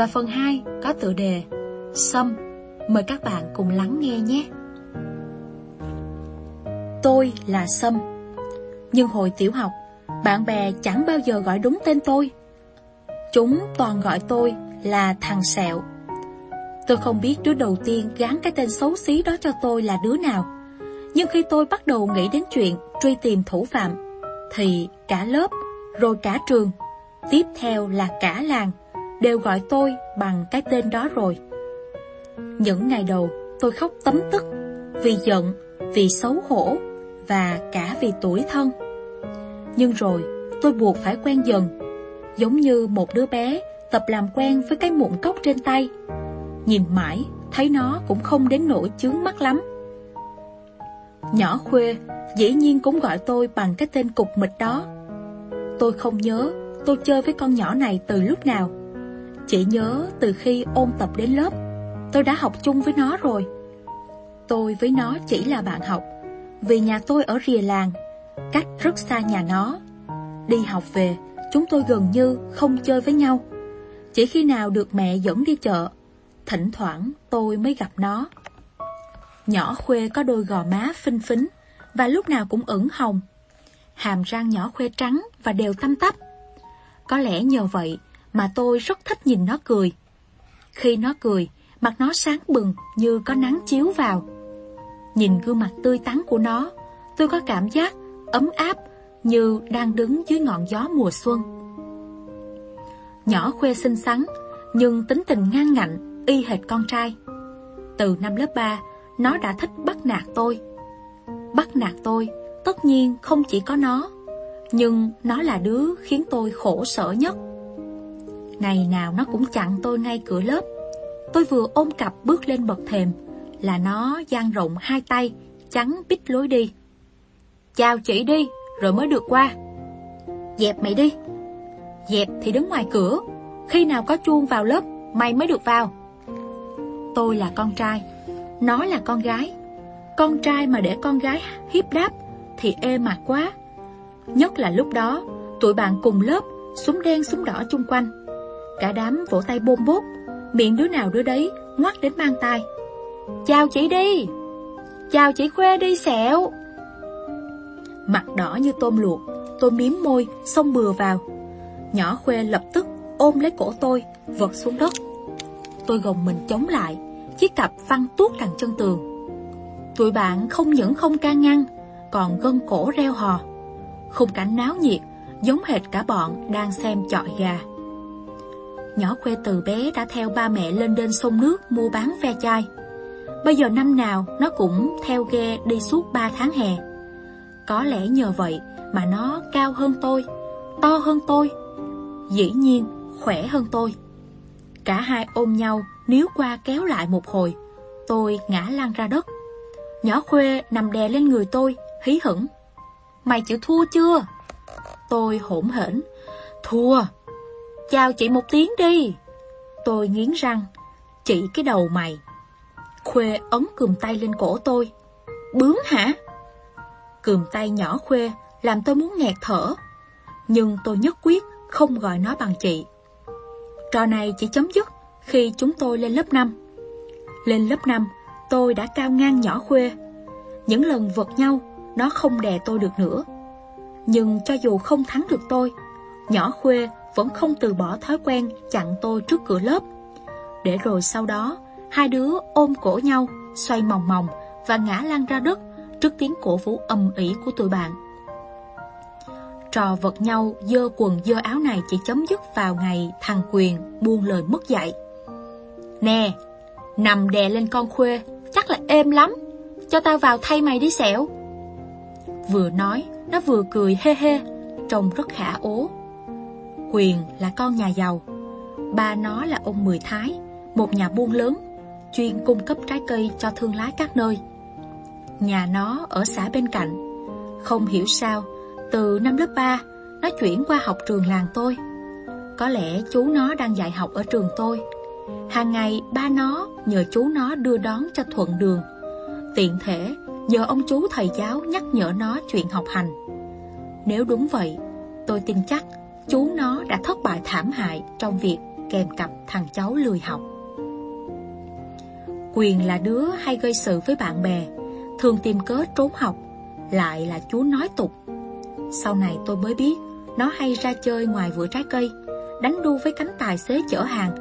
và phần 2 có tựa đề Sâm. Mời các bạn cùng lắng nghe nhé. Tôi là Sâm. Nhưng hồi tiểu học, bạn bè chẳng bao giờ gọi đúng tên tôi. Chúng toàn gọi tôi là thằng Sẹo. Tôi không biết đứa đầu tiên gán cái tên xấu xí đó cho tôi là đứa nào. Nhưng khi tôi bắt đầu nghĩ đến chuyện truy tìm thủ phạm, thì cả lớp, rồi cả trường, tiếp theo là cả làng, đều gọi tôi bằng cái tên đó rồi. Những ngày đầu, tôi khóc tấm tức, vì giận, vì xấu hổ, và cả vì tuổi thân. Nhưng rồi, tôi buộc phải quen dần, giống như một đứa bé tập làm quen với cái mụn cốc trên tay. Nhìn mãi, thấy nó cũng không đến nỗi chướng mắt lắm. Nhỏ khuê, dĩ nhiên cũng gọi tôi bằng cái tên cục mịch đó. Tôi không nhớ tôi chơi với con nhỏ này từ lúc nào. Chỉ nhớ từ khi ôn tập đến lớp, tôi đã học chung với nó rồi. Tôi với nó chỉ là bạn học, vì nhà tôi ở rìa làng, cách rất xa nhà nó. Đi học về, chúng tôi gần như không chơi với nhau. Chỉ khi nào được mẹ dẫn đi chợ, thỉnh thoảng tôi mới gặp nó. Nhỏ khuê có đôi gò má phinh phính và lúc nào cũng ửng hồng. Hàm răng nhỏ khuê trắng và đều tăm tắp. Có lẽ nhờ vậy mà tôi rất thích nhìn nó cười. Khi nó cười, mặt nó sáng bừng như có nắng chiếu vào. Nhìn gương mặt tươi tắn của nó, tôi có cảm giác ấm áp như đang đứng dưới ngọn gió mùa xuân. Nhỏ khuê xinh xắn, nhưng tính tình ngang ngạnh, y hệt con trai. Từ năm lớp 3, nó đã thích bắt nạt tôi. Bắt nạt tôi, tất nhiên không chỉ có nó, nhưng nó là đứa khiến tôi khổ sở nhất. Ngày nào nó cũng chặn tôi ngay cửa lớp. Tôi vừa ôm cặp bước lên bậc thềm, là nó dang rộng hai tay, chắn bít lối đi. Chào chị đi, rồi mới được qua. Dẹp mày đi. Dẹp thì đứng ngoài cửa, khi nào có chuông vào lớp, mày mới được vào. Tôi là con trai, nó là con gái. Con trai mà để con gái hiếp đáp thì ê mặt quá. Nhất là lúc đó, tụi bạn cùng lớp, súng đen súng đỏ chung quanh. Cả đám vỗ tay bôm bốt, miệng đứa nào đứa đấy ngoắt đến mang tay. Chào chị đi! Chào chị Khuê đi sẹo! Mặt đỏ như tôm luộc, tôi miếm môi, xông bừa vào. Nhỏ Khuê lập tức ôm lấy cổ tôi, vật xuống đất. Tôi gồng mình chống lại, chiếc cặp văng tuốt đằng chân tường. Tụi bạn không những không can ngăn, còn gân cổ reo hò. Khung cảnh náo nhiệt, giống hệt cả bọn đang xem chọi gà. Nhỏ Khuê từ bé đã theo ba mẹ lên đên sông nước mua bán ve chai. Bây giờ năm nào nó cũng theo ghe đi suốt 3 tháng hè. Có lẽ nhờ vậy mà nó cao hơn tôi, to hơn tôi, dĩ nhiên khỏe hơn tôi. Cả hai ôm nhau níu qua kéo lại một hồi, tôi ngã lăn ra đất. Nhỏ khuê nằm đè lên người tôi, hí hửng. Mày chịu thua chưa? Tôi hỗn hển. Thua. Chào chị một tiếng đi. Tôi nghiến răng, chỉ cái đầu mày. Khuê ấn cùm tay lên cổ tôi. Bướng hả? Cùm tay nhỏ Khuê làm tôi muốn nghẹt thở. Nhưng tôi nhất quyết không gọi nó bằng chị. Trò này chỉ chấm dứt khi chúng tôi lên lớp 5. Lên lớp 5, tôi đã cao ngang nhỏ Khuê. Những lần vượt nhau, nó không đè tôi được nữa. Nhưng cho dù không thắng được tôi, nhỏ Khuê vẫn không từ bỏ thói quen chặn tôi trước cửa lớp. Để rồi sau đó, hai đứa ôm cổ nhau, xoay mòng mòng và ngã lăn ra đất trước tiếng cổ vũ âm ỉ của tụi bạn. Trò vật nhau dơ quần dơ áo này chỉ chấm dứt vào ngày thằng Quyền buông lời mất dạy. Nè, nằm đè lên con khuê, chắc là êm lắm. Cho tao vào thay mày đi xẻo. Vừa nói, nó vừa cười hê hê, trông rất khả ố. Huyền là con nhà giàu. Ba nó là ông Mười Thái, một nhà buôn lớn, chuyên cung cấp trái cây cho thương lái các nơi. Nhà nó ở xã bên cạnh. Không hiểu sao, từ năm lớp 3, nó chuyển qua học trường làng tôi. Có lẽ chú nó đang dạy học ở trường tôi. Hàng ngày ba nó nhờ chú nó đưa đón cho thuận đường. Tiện thể nhờ ông chú thầy giáo nhắc nhở nó chuyện học hành. Nếu đúng vậy, tôi tin chắc chú nó đã thất bại thảm hại trong việc kèm cặp thằng cháu lười học. Quyền là đứa hay gây sự với bạn bè, thường tìm cớ trốn học, lại là chú nói tục. Sau này tôi mới biết, nó hay ra chơi ngoài vựa trái cây, đánh đu với cánh tài xế chở hàng.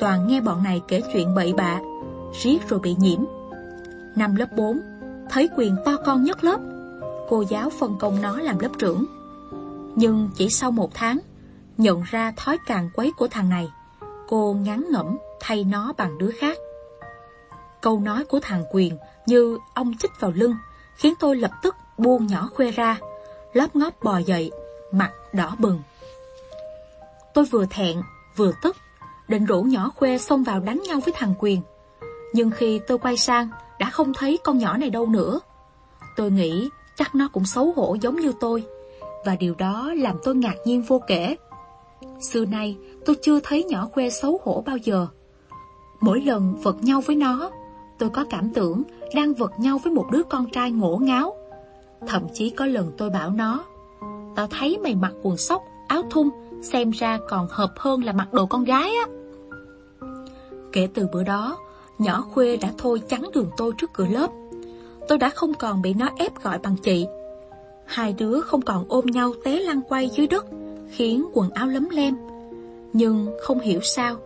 Toàn nghe bọn này kể chuyện bậy bạ, riết rồi bị nhiễm. Năm lớp 4, thấy quyền to con nhất lớp, cô giáo phân công nó làm lớp trưởng. Nhưng chỉ sau một tháng, nhận ra thói càng quấy của thằng này, cô ngán ngẩm thay nó bằng đứa khác. Câu nói của thằng Quyền như ông chích vào lưng, khiến tôi lập tức buông nhỏ khuê ra, lóp ngóp bò dậy, mặt đỏ bừng. Tôi vừa thẹn, vừa tức, định rủ nhỏ khuê xông vào đánh nhau với thằng Quyền. Nhưng khi tôi quay sang, đã không thấy con nhỏ này đâu nữa. Tôi nghĩ chắc nó cũng xấu hổ giống như tôi, và điều đó làm tôi ngạc nhiên vô kể. Xưa nay, tôi chưa thấy nhỏ khuê xấu hổ bao giờ. Mỗi lần vật nhau với nó, tôi có cảm tưởng đang vật nhau với một đứa con trai ngổ ngáo. Thậm chí có lần tôi bảo nó, tao thấy mày mặc quần sóc, áo thun, xem ra còn hợp hơn là mặc đồ con gái á. Kể từ bữa đó, nhỏ khuê đã thôi chắn đường tôi trước cửa lớp. Tôi đã không còn bị nó ép gọi bằng chị. Hai đứa không còn ôm nhau té lăn quay dưới đất, khiến quần áo lấm lem. Nhưng không hiểu sao,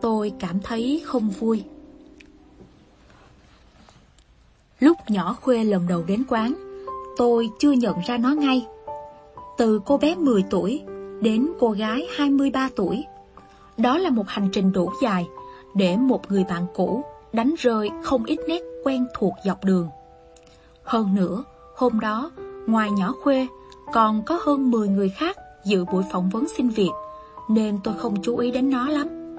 tôi cảm thấy không vui. Lúc nhỏ khuê lần đầu đến quán, tôi chưa nhận ra nó ngay. Từ cô bé 10 tuổi đến cô gái 23 tuổi. Đó là một hành trình đủ dài để một người bạn cũ đánh rơi không ít nét quen thuộc dọc đường. Hơn nữa, hôm đó, ngoài nhỏ khuê, còn có hơn 10 người khác dự buổi phỏng vấn xin việc, nên tôi không chú ý đến nó lắm.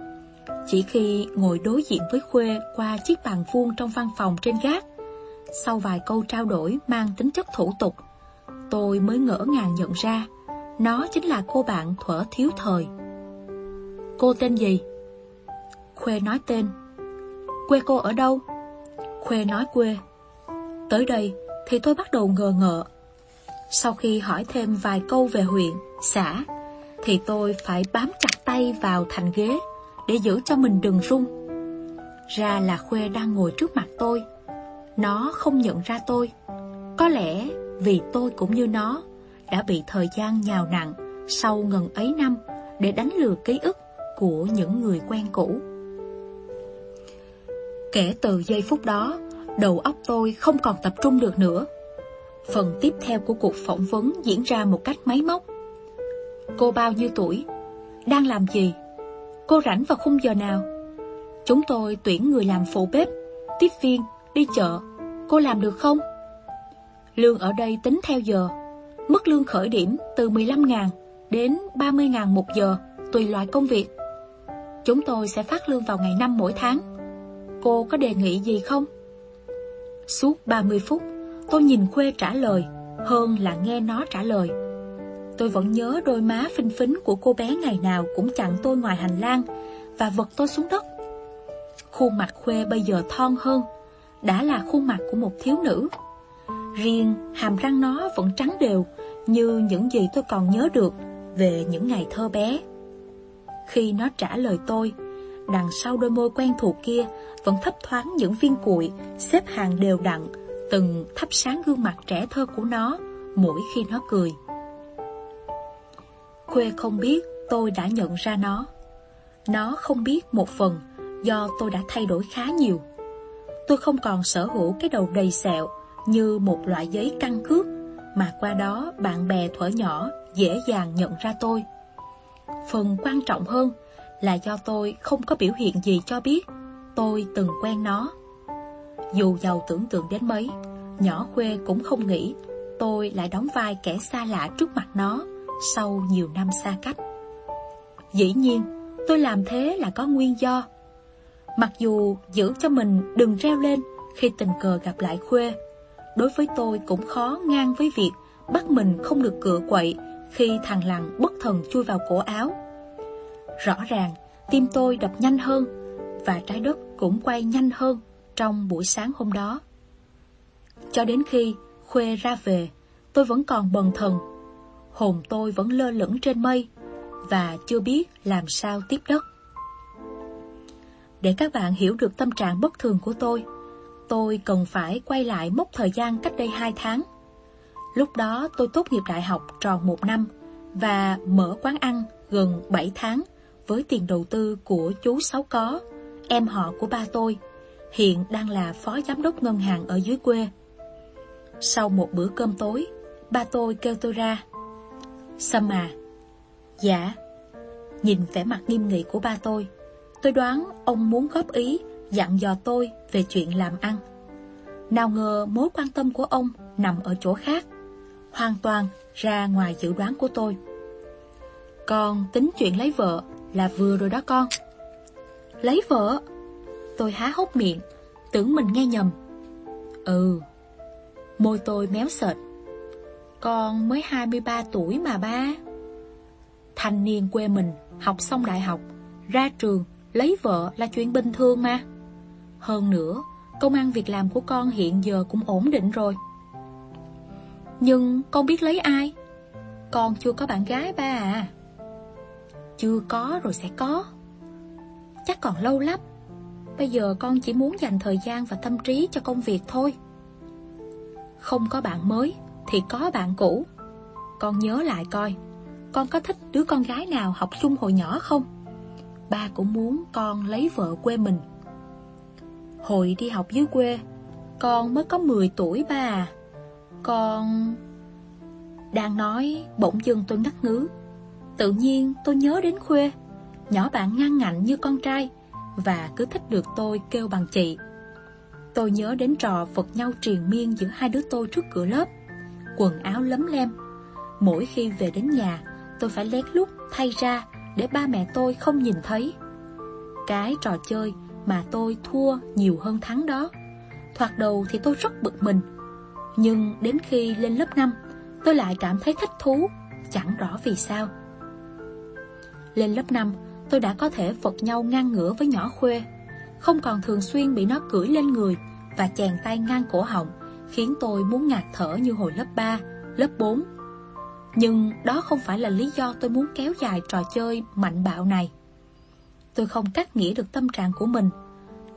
Chỉ khi ngồi đối diện với Khuê qua chiếc bàn vuông trong văn phòng trên gác, sau vài câu trao đổi mang tính chất thủ tục, tôi mới ngỡ ngàng nhận ra nó chính là cô bạn thuở thiếu thời. Cô tên gì? Khuê nói tên. Quê cô ở đâu? Khuê nói quê. Tới đây thì tôi bắt đầu ngờ ngợ. Sau khi hỏi thêm vài câu về huyện, xã, thì tôi phải bám chặt tay vào thành ghế để giữ cho mình đừng rung. Ra là Khuê đang ngồi trước mặt tôi. Nó không nhận ra tôi. Có lẽ vì tôi cũng như nó đã bị thời gian nhào nặng sau ngần ấy năm để đánh lừa ký ức của những người quen cũ. Kể từ giây phút đó, đầu óc tôi không còn tập trung được nữa. Phần tiếp theo của cuộc phỏng vấn diễn ra một cách máy móc. Cô bao nhiêu tuổi? Đang làm gì? Cô rảnh vào khung giờ nào? Chúng tôi tuyển người làm phụ bếp, tiếp viên, đi chợ. Cô làm được không? Lương ở đây tính theo giờ. Mức lương khởi điểm từ 15.000 đến 30.000 một giờ, tùy loại công việc. Chúng tôi sẽ phát lương vào ngày năm mỗi tháng. Cô có đề nghị gì không? Suốt 30 phút, tôi nhìn Khuê trả lời, hơn là nghe nó trả lời. Tôi vẫn nhớ đôi má phinh phính của cô bé ngày nào cũng chặn tôi ngoài hành lang và vật tôi xuống đất. Khuôn mặt Khuê bây giờ thon hơn, đã là khuôn mặt của một thiếu nữ. Riêng hàm răng nó vẫn trắng đều như những gì tôi còn nhớ được về những ngày thơ bé. Khi nó trả lời tôi, đằng sau đôi môi quen thuộc kia vẫn thấp thoáng những viên cuội xếp hàng đều đặn, từng thắp sáng gương mặt trẻ thơ của nó mỗi khi nó cười. Khuê không biết tôi đã nhận ra nó. Nó không biết một phần do tôi đã thay đổi khá nhiều. Tôi không còn sở hữu cái đầu đầy sẹo như một loại giấy căn cước mà qua đó bạn bè thuở nhỏ dễ dàng nhận ra tôi. Phần quan trọng hơn là do tôi không có biểu hiện gì cho biết tôi từng quen nó. Dù giàu tưởng tượng đến mấy, nhỏ khuê cũng không nghĩ tôi lại đóng vai kẻ xa lạ trước mặt nó sau nhiều năm xa cách. Dĩ nhiên, tôi làm thế là có nguyên do. Mặc dù giữ cho mình đừng reo lên khi tình cờ gặp lại Khuê, đối với tôi cũng khó ngang với việc bắt mình không được cựa quậy khi thằng lằn bất thần chui vào cổ áo. Rõ ràng, tim tôi đập nhanh hơn và trái đất cũng quay nhanh hơn trong buổi sáng hôm đó. Cho đến khi Khuê ra về, tôi vẫn còn bần thần. Hồn tôi vẫn lơ lửng trên mây và chưa biết làm sao tiếp đất. Để các bạn hiểu được tâm trạng bất thường của tôi, tôi cần phải quay lại mốc thời gian cách đây 2 tháng. Lúc đó tôi tốt nghiệp đại học tròn một năm và mở quán ăn gần 7 tháng với tiền đầu tư của chú Sáu Có, em họ của ba tôi, hiện đang là phó giám đốc ngân hàng ở dưới quê. Sau một bữa cơm tối, ba tôi kêu tôi ra. Sâm à? Dạ. Nhìn vẻ mặt nghiêm nghị của ba tôi, tôi đoán ông muốn góp ý, dặn dò tôi về chuyện làm ăn. Nào ngờ mối quan tâm của ông nằm ở chỗ khác, hoàn toàn ra ngoài dự đoán của tôi. Con tính chuyện lấy vợ là vừa rồi đó con. Lấy vợ? Tôi há hốc miệng, tưởng mình nghe nhầm. Ừ. Môi tôi méo sệt. Con mới 23 tuổi mà ba. Thanh niên quê mình, học xong đại học, ra trường, lấy vợ là chuyện bình thường mà. Hơn nữa, công ăn việc làm của con hiện giờ cũng ổn định rồi. Nhưng con biết lấy ai? Con chưa có bạn gái ba à? Chưa có rồi sẽ có. Chắc còn lâu lắm. Bây giờ con chỉ muốn dành thời gian và tâm trí cho công việc thôi. Không có bạn mới thì có bạn cũ. Con nhớ lại coi, con có thích đứa con gái nào học chung hồi nhỏ không? Ba cũng muốn con lấy vợ quê mình. Hồi đi học dưới quê, con mới có 10 tuổi ba à. Con... Đang nói, bỗng dưng tôi ngắt ngứ. Tự nhiên tôi nhớ đến Khuê, nhỏ bạn ngang ngạnh như con trai, và cứ thích được tôi kêu bằng chị. Tôi nhớ đến trò vật nhau triền miên giữa hai đứa tôi trước cửa lớp, quần áo lấm lem. Mỗi khi về đến nhà, tôi phải lén lút thay ra để ba mẹ tôi không nhìn thấy. Cái trò chơi mà tôi thua nhiều hơn thắng đó. Thoạt đầu thì tôi rất bực mình, nhưng đến khi lên lớp 5, tôi lại cảm thấy thích thú, chẳng rõ vì sao. Lên lớp 5, tôi đã có thể vật nhau ngang ngửa với nhỏ khuê, không còn thường xuyên bị nó cưỡi lên người và chèn tay ngang cổ họng, khiến tôi muốn ngạt thở như hồi lớp 3, lớp 4. Nhưng đó không phải là lý do tôi muốn kéo dài trò chơi mạnh bạo này. Tôi không cắt nghĩa được tâm trạng của mình,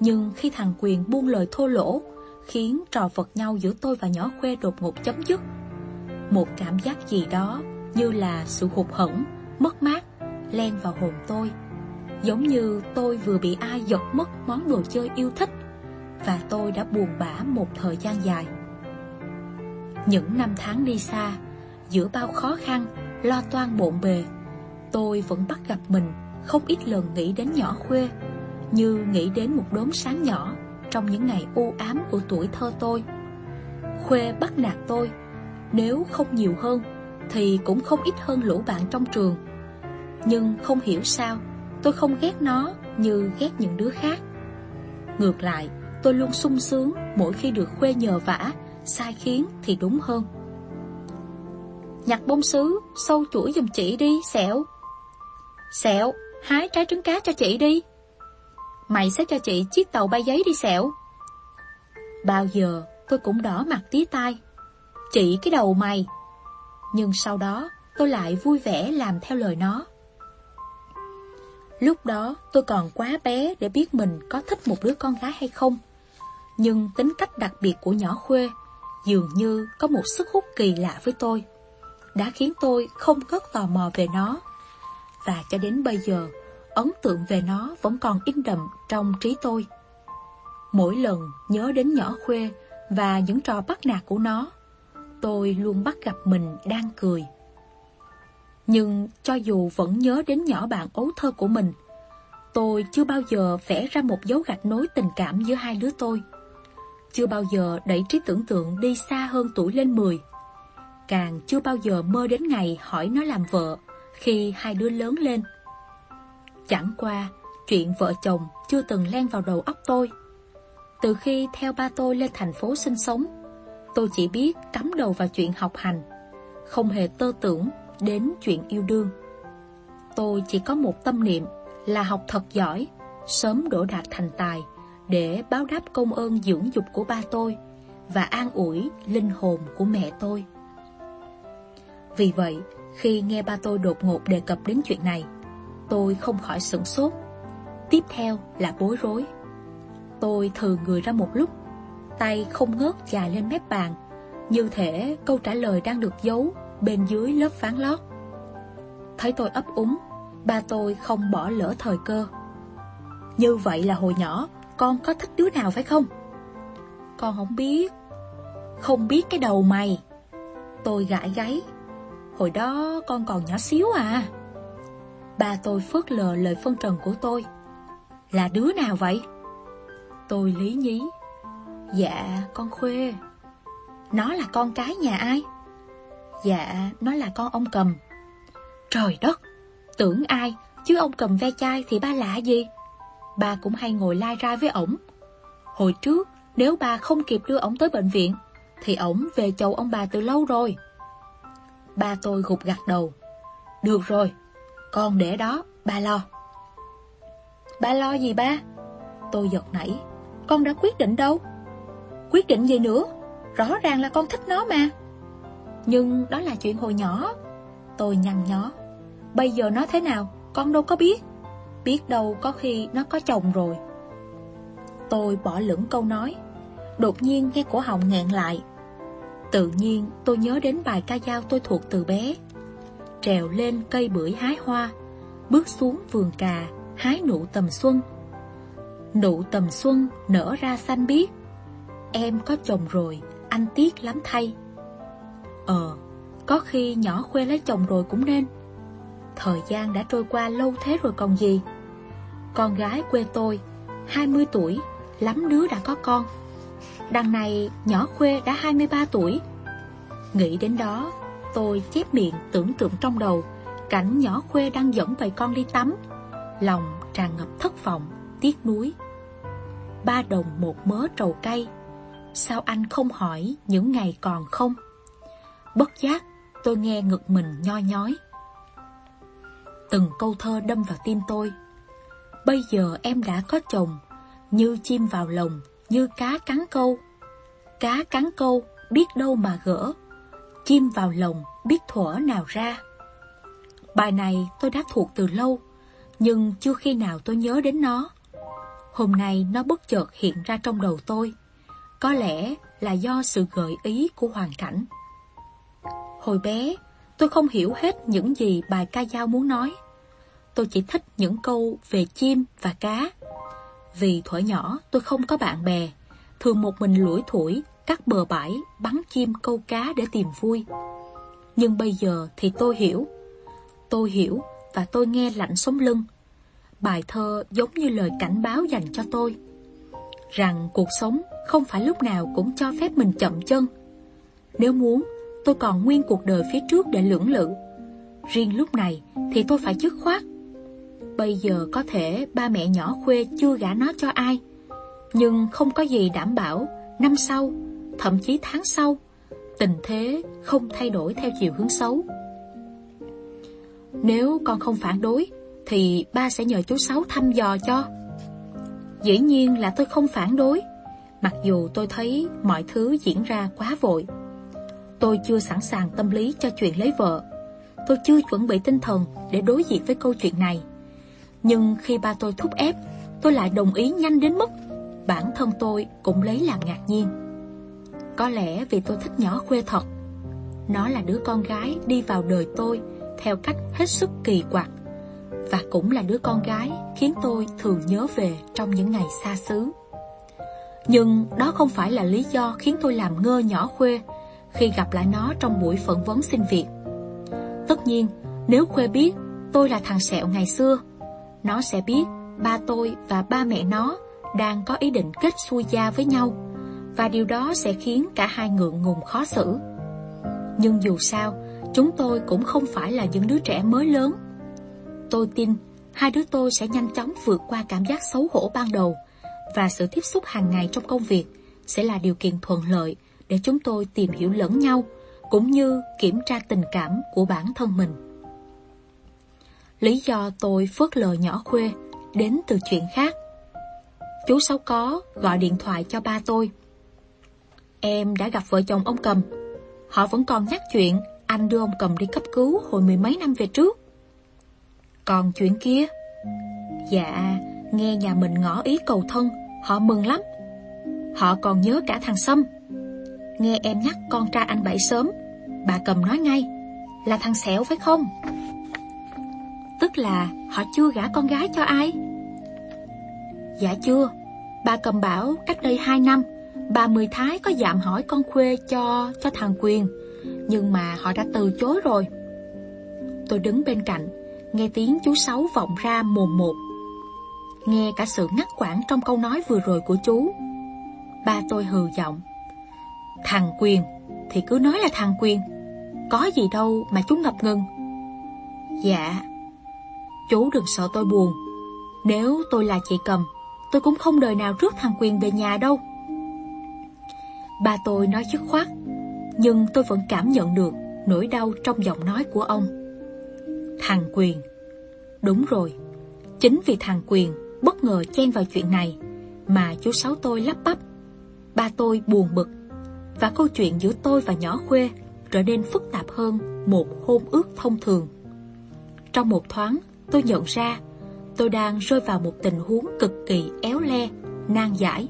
nhưng khi thằng Quyền buông lời thô lỗ, khiến trò vật nhau giữa tôi và nhỏ khuê đột ngột chấm dứt. Một cảm giác gì đó như là sự hụt hẫng, mất mát, len vào hồn tôi. Giống như tôi vừa bị ai giật mất món đồ chơi yêu thích và tôi đã buồn bã một thời gian dài. Những năm tháng đi xa, giữa bao khó khăn, lo toan bộn bề, tôi vẫn bắt gặp mình không ít lần nghĩ đến nhỏ khuê, như nghĩ đến một đốm sáng nhỏ trong những ngày u ám của tuổi thơ tôi. Khuê bắt nạt tôi, nếu không nhiều hơn thì cũng không ít hơn lũ bạn trong trường. Nhưng không hiểu sao, tôi không ghét nó như ghét những đứa khác. Ngược lại, tôi luôn sung sướng mỗi khi được Khuê nhờ vả, sai khiến thì đúng hơn. Nhặt bông sứ, sâu chuỗi giùm chị đi, Sẹo. Sẹo, hái trái trứng cá cho chị đi. Mày sẽ cho chị chiếc tàu bay giấy đi Sẹo. Bao giờ tôi cũng đỏ mặt tí tai. Chị cái đầu mày. Nhưng sau đó tôi lại vui vẻ làm theo lời nó. Lúc đó tôi còn quá bé để biết mình có thích một đứa con gái hay không. Nhưng tính cách đặc biệt của nhỏ Khuê dường như có một sức hút kỳ lạ với tôi, đã khiến tôi không cất tò mò về nó. Và cho đến bây giờ, ấn tượng về nó vẫn còn in đậm trong trí tôi. Mỗi lần nhớ đến nhỏ Khuê và những trò bắt nạt của nó, tôi luôn bắt gặp mình đang cười. Nhưng cho dù vẫn nhớ đến nhỏ bạn ấu thơ của mình, tôi chưa bao giờ vẽ ra một dấu gạch nối tình cảm giữa hai đứa tôi. Chưa bao giờ đẩy trí tưởng tượng đi xa hơn tuổi lên 10. Càng chưa bao giờ mơ đến ngày hỏi nó làm vợ khi hai đứa lớn lên. Chẳng qua, chuyện vợ chồng chưa từng len vào đầu óc tôi. Từ khi theo ba tôi lên thành phố sinh sống, tôi chỉ biết cắm đầu vào chuyện học hành, không hề tơ tưởng đến chuyện yêu đương. Tôi chỉ có một tâm niệm là học thật giỏi, sớm đỗ đạt thành tài để báo đáp công ơn dưỡng dục của ba tôi và an ủi linh hồn của mẹ tôi. Vì vậy, khi nghe ba tôi đột ngột đề cập đến chuyện này, tôi không khỏi sửng sốt. Tiếp theo là bối rối. Tôi thừ người ra một lúc, tay không ngớt chà lên mép bàn, như thể câu trả lời đang được giấu bên dưới lớp ván lót. Thấy tôi ấp úng, ba tôi không bỏ lỡ thời cơ. Như vậy là hồi nhỏ, con có thích đứa nào phải không? Con không biết. Không biết cái đầu mày. Tôi gãi gáy. Hồi đó con còn nhỏ xíu à. Ba tôi phớt lờ lời phân trần của tôi. Là đứa nào vậy? Tôi lý nhí. Dạ, con Khuê. Nó là con cái nhà ai? Dạ, nó là con ông cầm. Trời đất, tưởng ai, chứ ông cầm ve chai thì ba lạ gì? Ba cũng hay ngồi lai rai với ổng. Hồi trước, nếu ba không kịp đưa ổng tới bệnh viện, thì ổng về chầu ông bà từ lâu rồi. Ba tôi gục gặt đầu. Được rồi, con để đó, ba lo. Ba lo gì ba? Tôi giật nảy. Con đã quyết định đâu? Quyết định gì nữa? Rõ ràng là con thích nó mà. Nhưng đó là chuyện hồi nhỏ. Tôi nhăn nhó. Bây giờ nó thế nào, con đâu có biết. Biết đâu có khi nó có chồng rồi. Tôi bỏ lửng câu nói. Đột nhiên nghe cổ họng nghẹn lại. Tự nhiên tôi nhớ đến bài ca dao tôi thuộc từ bé. Trèo lên cây bưởi hái hoa, bước xuống vườn cà, hái nụ tầm xuân. Nụ tầm xuân nở ra xanh biếc. Em có chồng rồi, anh tiếc lắm thay. Ờ, có khi nhỏ khuê lấy chồng rồi cũng nên. Thời gian đã trôi qua lâu thế rồi còn gì. Con gái quê tôi, 20 tuổi, lắm đứa đã có con. Đằng này nhỏ khuê đã 23 tuổi. Nghĩ đến đó, tôi chép miệng tưởng tượng trong đầu cảnh nhỏ khuê đang dẫn bầy con đi tắm. Lòng tràn ngập thất vọng, tiếc nuối. Ba đồng một mớ trầu cây. Sao anh không hỏi những ngày còn không? Bất giác, tôi nghe ngực mình nho nhói. Từng câu thơ đâm vào tim tôi. Bây giờ em đã có chồng, như chim vào lồng, như cá cắn câu. Cá cắn câu, biết đâu mà gỡ. Chim vào lồng, biết thuở nào ra. Bài này tôi đã thuộc từ lâu, nhưng chưa khi nào tôi nhớ đến nó. Hôm nay nó bất chợt hiện ra trong đầu tôi. Có lẽ là do sự gợi ý của hoàn cảnh. Hồi bé, tôi không hiểu hết những gì bài ca dao muốn nói. Tôi chỉ thích những câu về chim và cá. Vì thuở nhỏ tôi không có bạn bè, thường một mình lủi thủi, cắt bờ bãi, bắn chim câu cá để tìm vui. Nhưng bây giờ thì tôi hiểu. Tôi hiểu và tôi nghe lạnh sống lưng. Bài thơ giống như lời cảnh báo dành cho tôi. Rằng cuộc sống không phải lúc nào cũng cho phép mình chậm chân. Nếu muốn, tôi còn nguyên cuộc đời phía trước để lưỡng lự. Riêng lúc này thì tôi phải dứt khoát. Bây giờ có thể ba mẹ nhỏ khuê chưa gả nó cho ai, nhưng không có gì đảm bảo năm sau, thậm chí tháng sau, tình thế không thay đổi theo chiều hướng xấu. Nếu con không phản đối, thì ba sẽ nhờ chú Sáu thăm dò cho. Dĩ nhiên là tôi không phản đối, mặc dù tôi thấy mọi thứ diễn ra quá vội. Tôi chưa sẵn sàng tâm lý cho chuyện lấy vợ. Tôi chưa chuẩn bị tinh thần để đối diện với câu chuyện này. Nhưng khi ba tôi thúc ép, tôi lại đồng ý nhanh đến mức bản thân tôi cũng lấy làm ngạc nhiên. Có lẽ vì tôi thích nhỏ khuê thật. Nó là đứa con gái đi vào đời tôi theo cách hết sức kỳ quặc và cũng là đứa con gái khiến tôi thường nhớ về trong những ngày xa xứ. Nhưng đó không phải là lý do khiến tôi làm ngơ nhỏ khuê khi gặp lại nó trong buổi phỏng vấn xin việc. Tất nhiên, nếu khuê biết tôi là thằng sẹo ngày xưa, nó sẽ biết ba tôi và ba mẹ nó đang có ý định kết xuôi gia với nhau và điều đó sẽ khiến cả hai ngượng ngùng khó xử. Nhưng dù sao, chúng tôi cũng không phải là những đứa trẻ mới lớn. Tôi tin hai đứa tôi sẽ nhanh chóng vượt qua cảm giác xấu hổ ban đầu và sự tiếp xúc hàng ngày trong công việc sẽ là điều kiện thuận lợi để chúng tôi tìm hiểu lẫn nhau cũng như kiểm tra tình cảm của bản thân mình. Lý do tôi phớt lờ nhỏ khuê đến từ chuyện khác. Chú Sáu Có gọi điện thoại cho ba tôi. Em đã gặp vợ chồng ông Cầm. Họ vẫn còn nhắc chuyện anh đưa ông Cầm đi cấp cứu hồi mười mấy năm về trước. Còn chuyện kia? Dạ, Nghe nhà mình ngỏ ý cầu thân, họ mừng lắm. Họ còn nhớ cả thằng Sâm. Nghe em nhắc con trai anh Bảy sớm, bà cầm nói ngay, là thằng Sẹo phải không? Tức là họ chưa gả con gái cho ai? Dạ chưa, bà cầm bảo cách đây hai năm, bà Mười Thái có dạm hỏi con khuê cho cho thằng Quyền, nhưng mà họ đã từ chối rồi. Tôi đứng bên cạnh, nghe tiếng chú Sáu vọng ra mồm một. Nghe cả sự ngắt quãng trong câu nói vừa rồi của chú. Ba tôi hừ giọng. Thằng Quyền thì cứ nói là thằng Quyền. Có gì đâu mà chú ngập ngừng. Dạ. Chú đừng sợ tôi buồn. Nếu tôi là chị cầm, tôi cũng không đời nào rước thằng Quyền về nhà đâu. Ba tôi nói dứt khoát, nhưng tôi vẫn cảm nhận được nỗi đau trong giọng nói của ông. Thằng Quyền Đúng rồi, chính vì thằng Quyền bất ngờ chen vào chuyện này mà chú Sáu tôi lắp bắp. Ba tôi buồn bực và câu chuyện giữa tôi và nhỏ khuê trở nên phức tạp hơn một hôn ước thông thường. Trong một thoáng, tôi nhận ra tôi đang rơi vào một tình huống cực kỳ éo le, nan giải.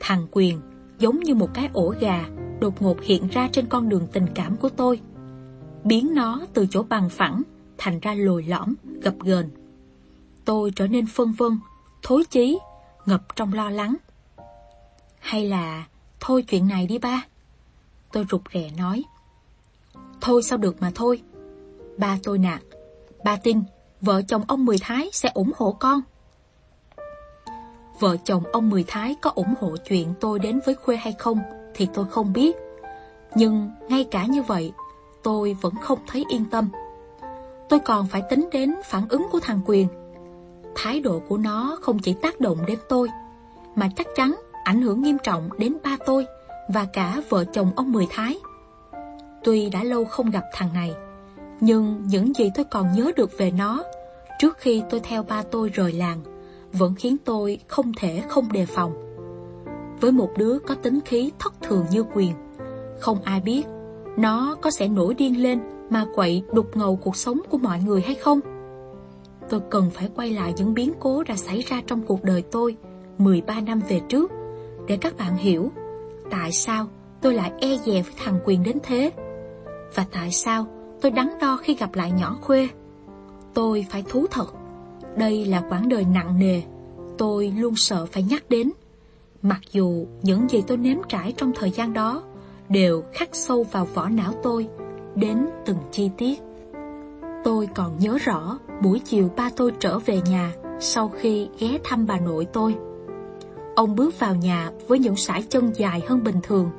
Thằng Quyền giống như một cái ổ gà đột ngột hiện ra trên con đường tình cảm của tôi, biến nó từ chỗ bằng phẳng thành ra lồi lõm, gập ghềnh. Tôi trở nên phân vân, thối chí, ngập trong lo lắng. Hay là thôi chuyện này đi ba? Tôi rụt rè nói. Thôi sao được mà thôi. Ba tôi nạt. Ba tin vợ chồng ông Mười Thái sẽ ủng hộ con. Vợ chồng ông Mười Thái có ủng hộ chuyện tôi đến với Khuê hay không thì tôi không biết. Nhưng ngay cả như vậy, tôi vẫn không thấy yên tâm. Tôi còn phải tính đến phản ứng của thằng Quyền. Thái độ của nó không chỉ tác động đến tôi, mà chắc chắn ảnh hưởng nghiêm trọng đến ba tôi và cả vợ chồng ông Mười Thái. Tuy đã lâu không gặp thằng này, nhưng những gì tôi còn nhớ được về nó trước khi tôi theo ba tôi rời làng vẫn khiến tôi không thể không đề phòng. Với một đứa có tính khí thất thường như quyền, không ai biết nó có sẽ nổi điên lên mà quậy đục ngầu cuộc sống của mọi người hay không? Tôi cần phải quay lại những biến cố đã xảy ra trong cuộc đời tôi 13 năm về trước để các bạn hiểu tại sao tôi lại e dè với thằng Quyền đến thế và tại sao tôi đắn đo khi gặp lại nhỏ khuê. Tôi phải thú thật, đây là quãng đời nặng nề, tôi luôn sợ phải nhắc đến. Mặc dù những gì tôi nếm trải trong thời gian đó đều khắc sâu vào vỏ não tôi đến từng chi tiết. Tôi còn nhớ rõ buổi chiều ba tôi trở về nhà sau khi ghé thăm bà nội tôi. Ông bước vào nhà với những sải chân dài hơn bình thường,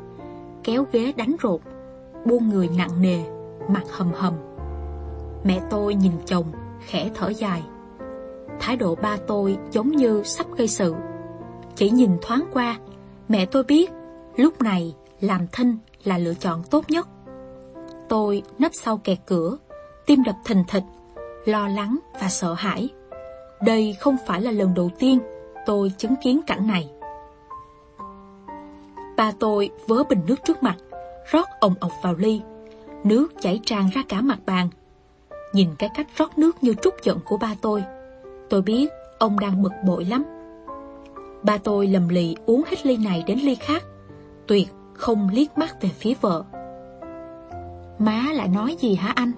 kéo ghế đánh rột, buông người nặng nề, mặt hầm hầm. Mẹ tôi nhìn chồng, khẽ thở dài. Thái độ ba tôi giống như sắp gây sự. Chỉ nhìn thoáng qua, mẹ tôi biết lúc này làm thinh là lựa chọn tốt nhất. Tôi nấp sau kẹt cửa, tim đập thình thịch, lo lắng và sợ hãi. Đây không phải là lần đầu tiên tôi chứng kiến cảnh này. Ba tôi vớ bình nước trước mặt, rót ồng ọc vào ly. Nước chảy tràn ra cả mặt bàn. Nhìn cái cách rót nước như trút giận của ba tôi, tôi biết ông đang bực bội lắm. Ba tôi lầm lì uống hết ly này đến ly khác, tuyệt không liếc mắt về phía vợ. Má lại nói gì hả anh?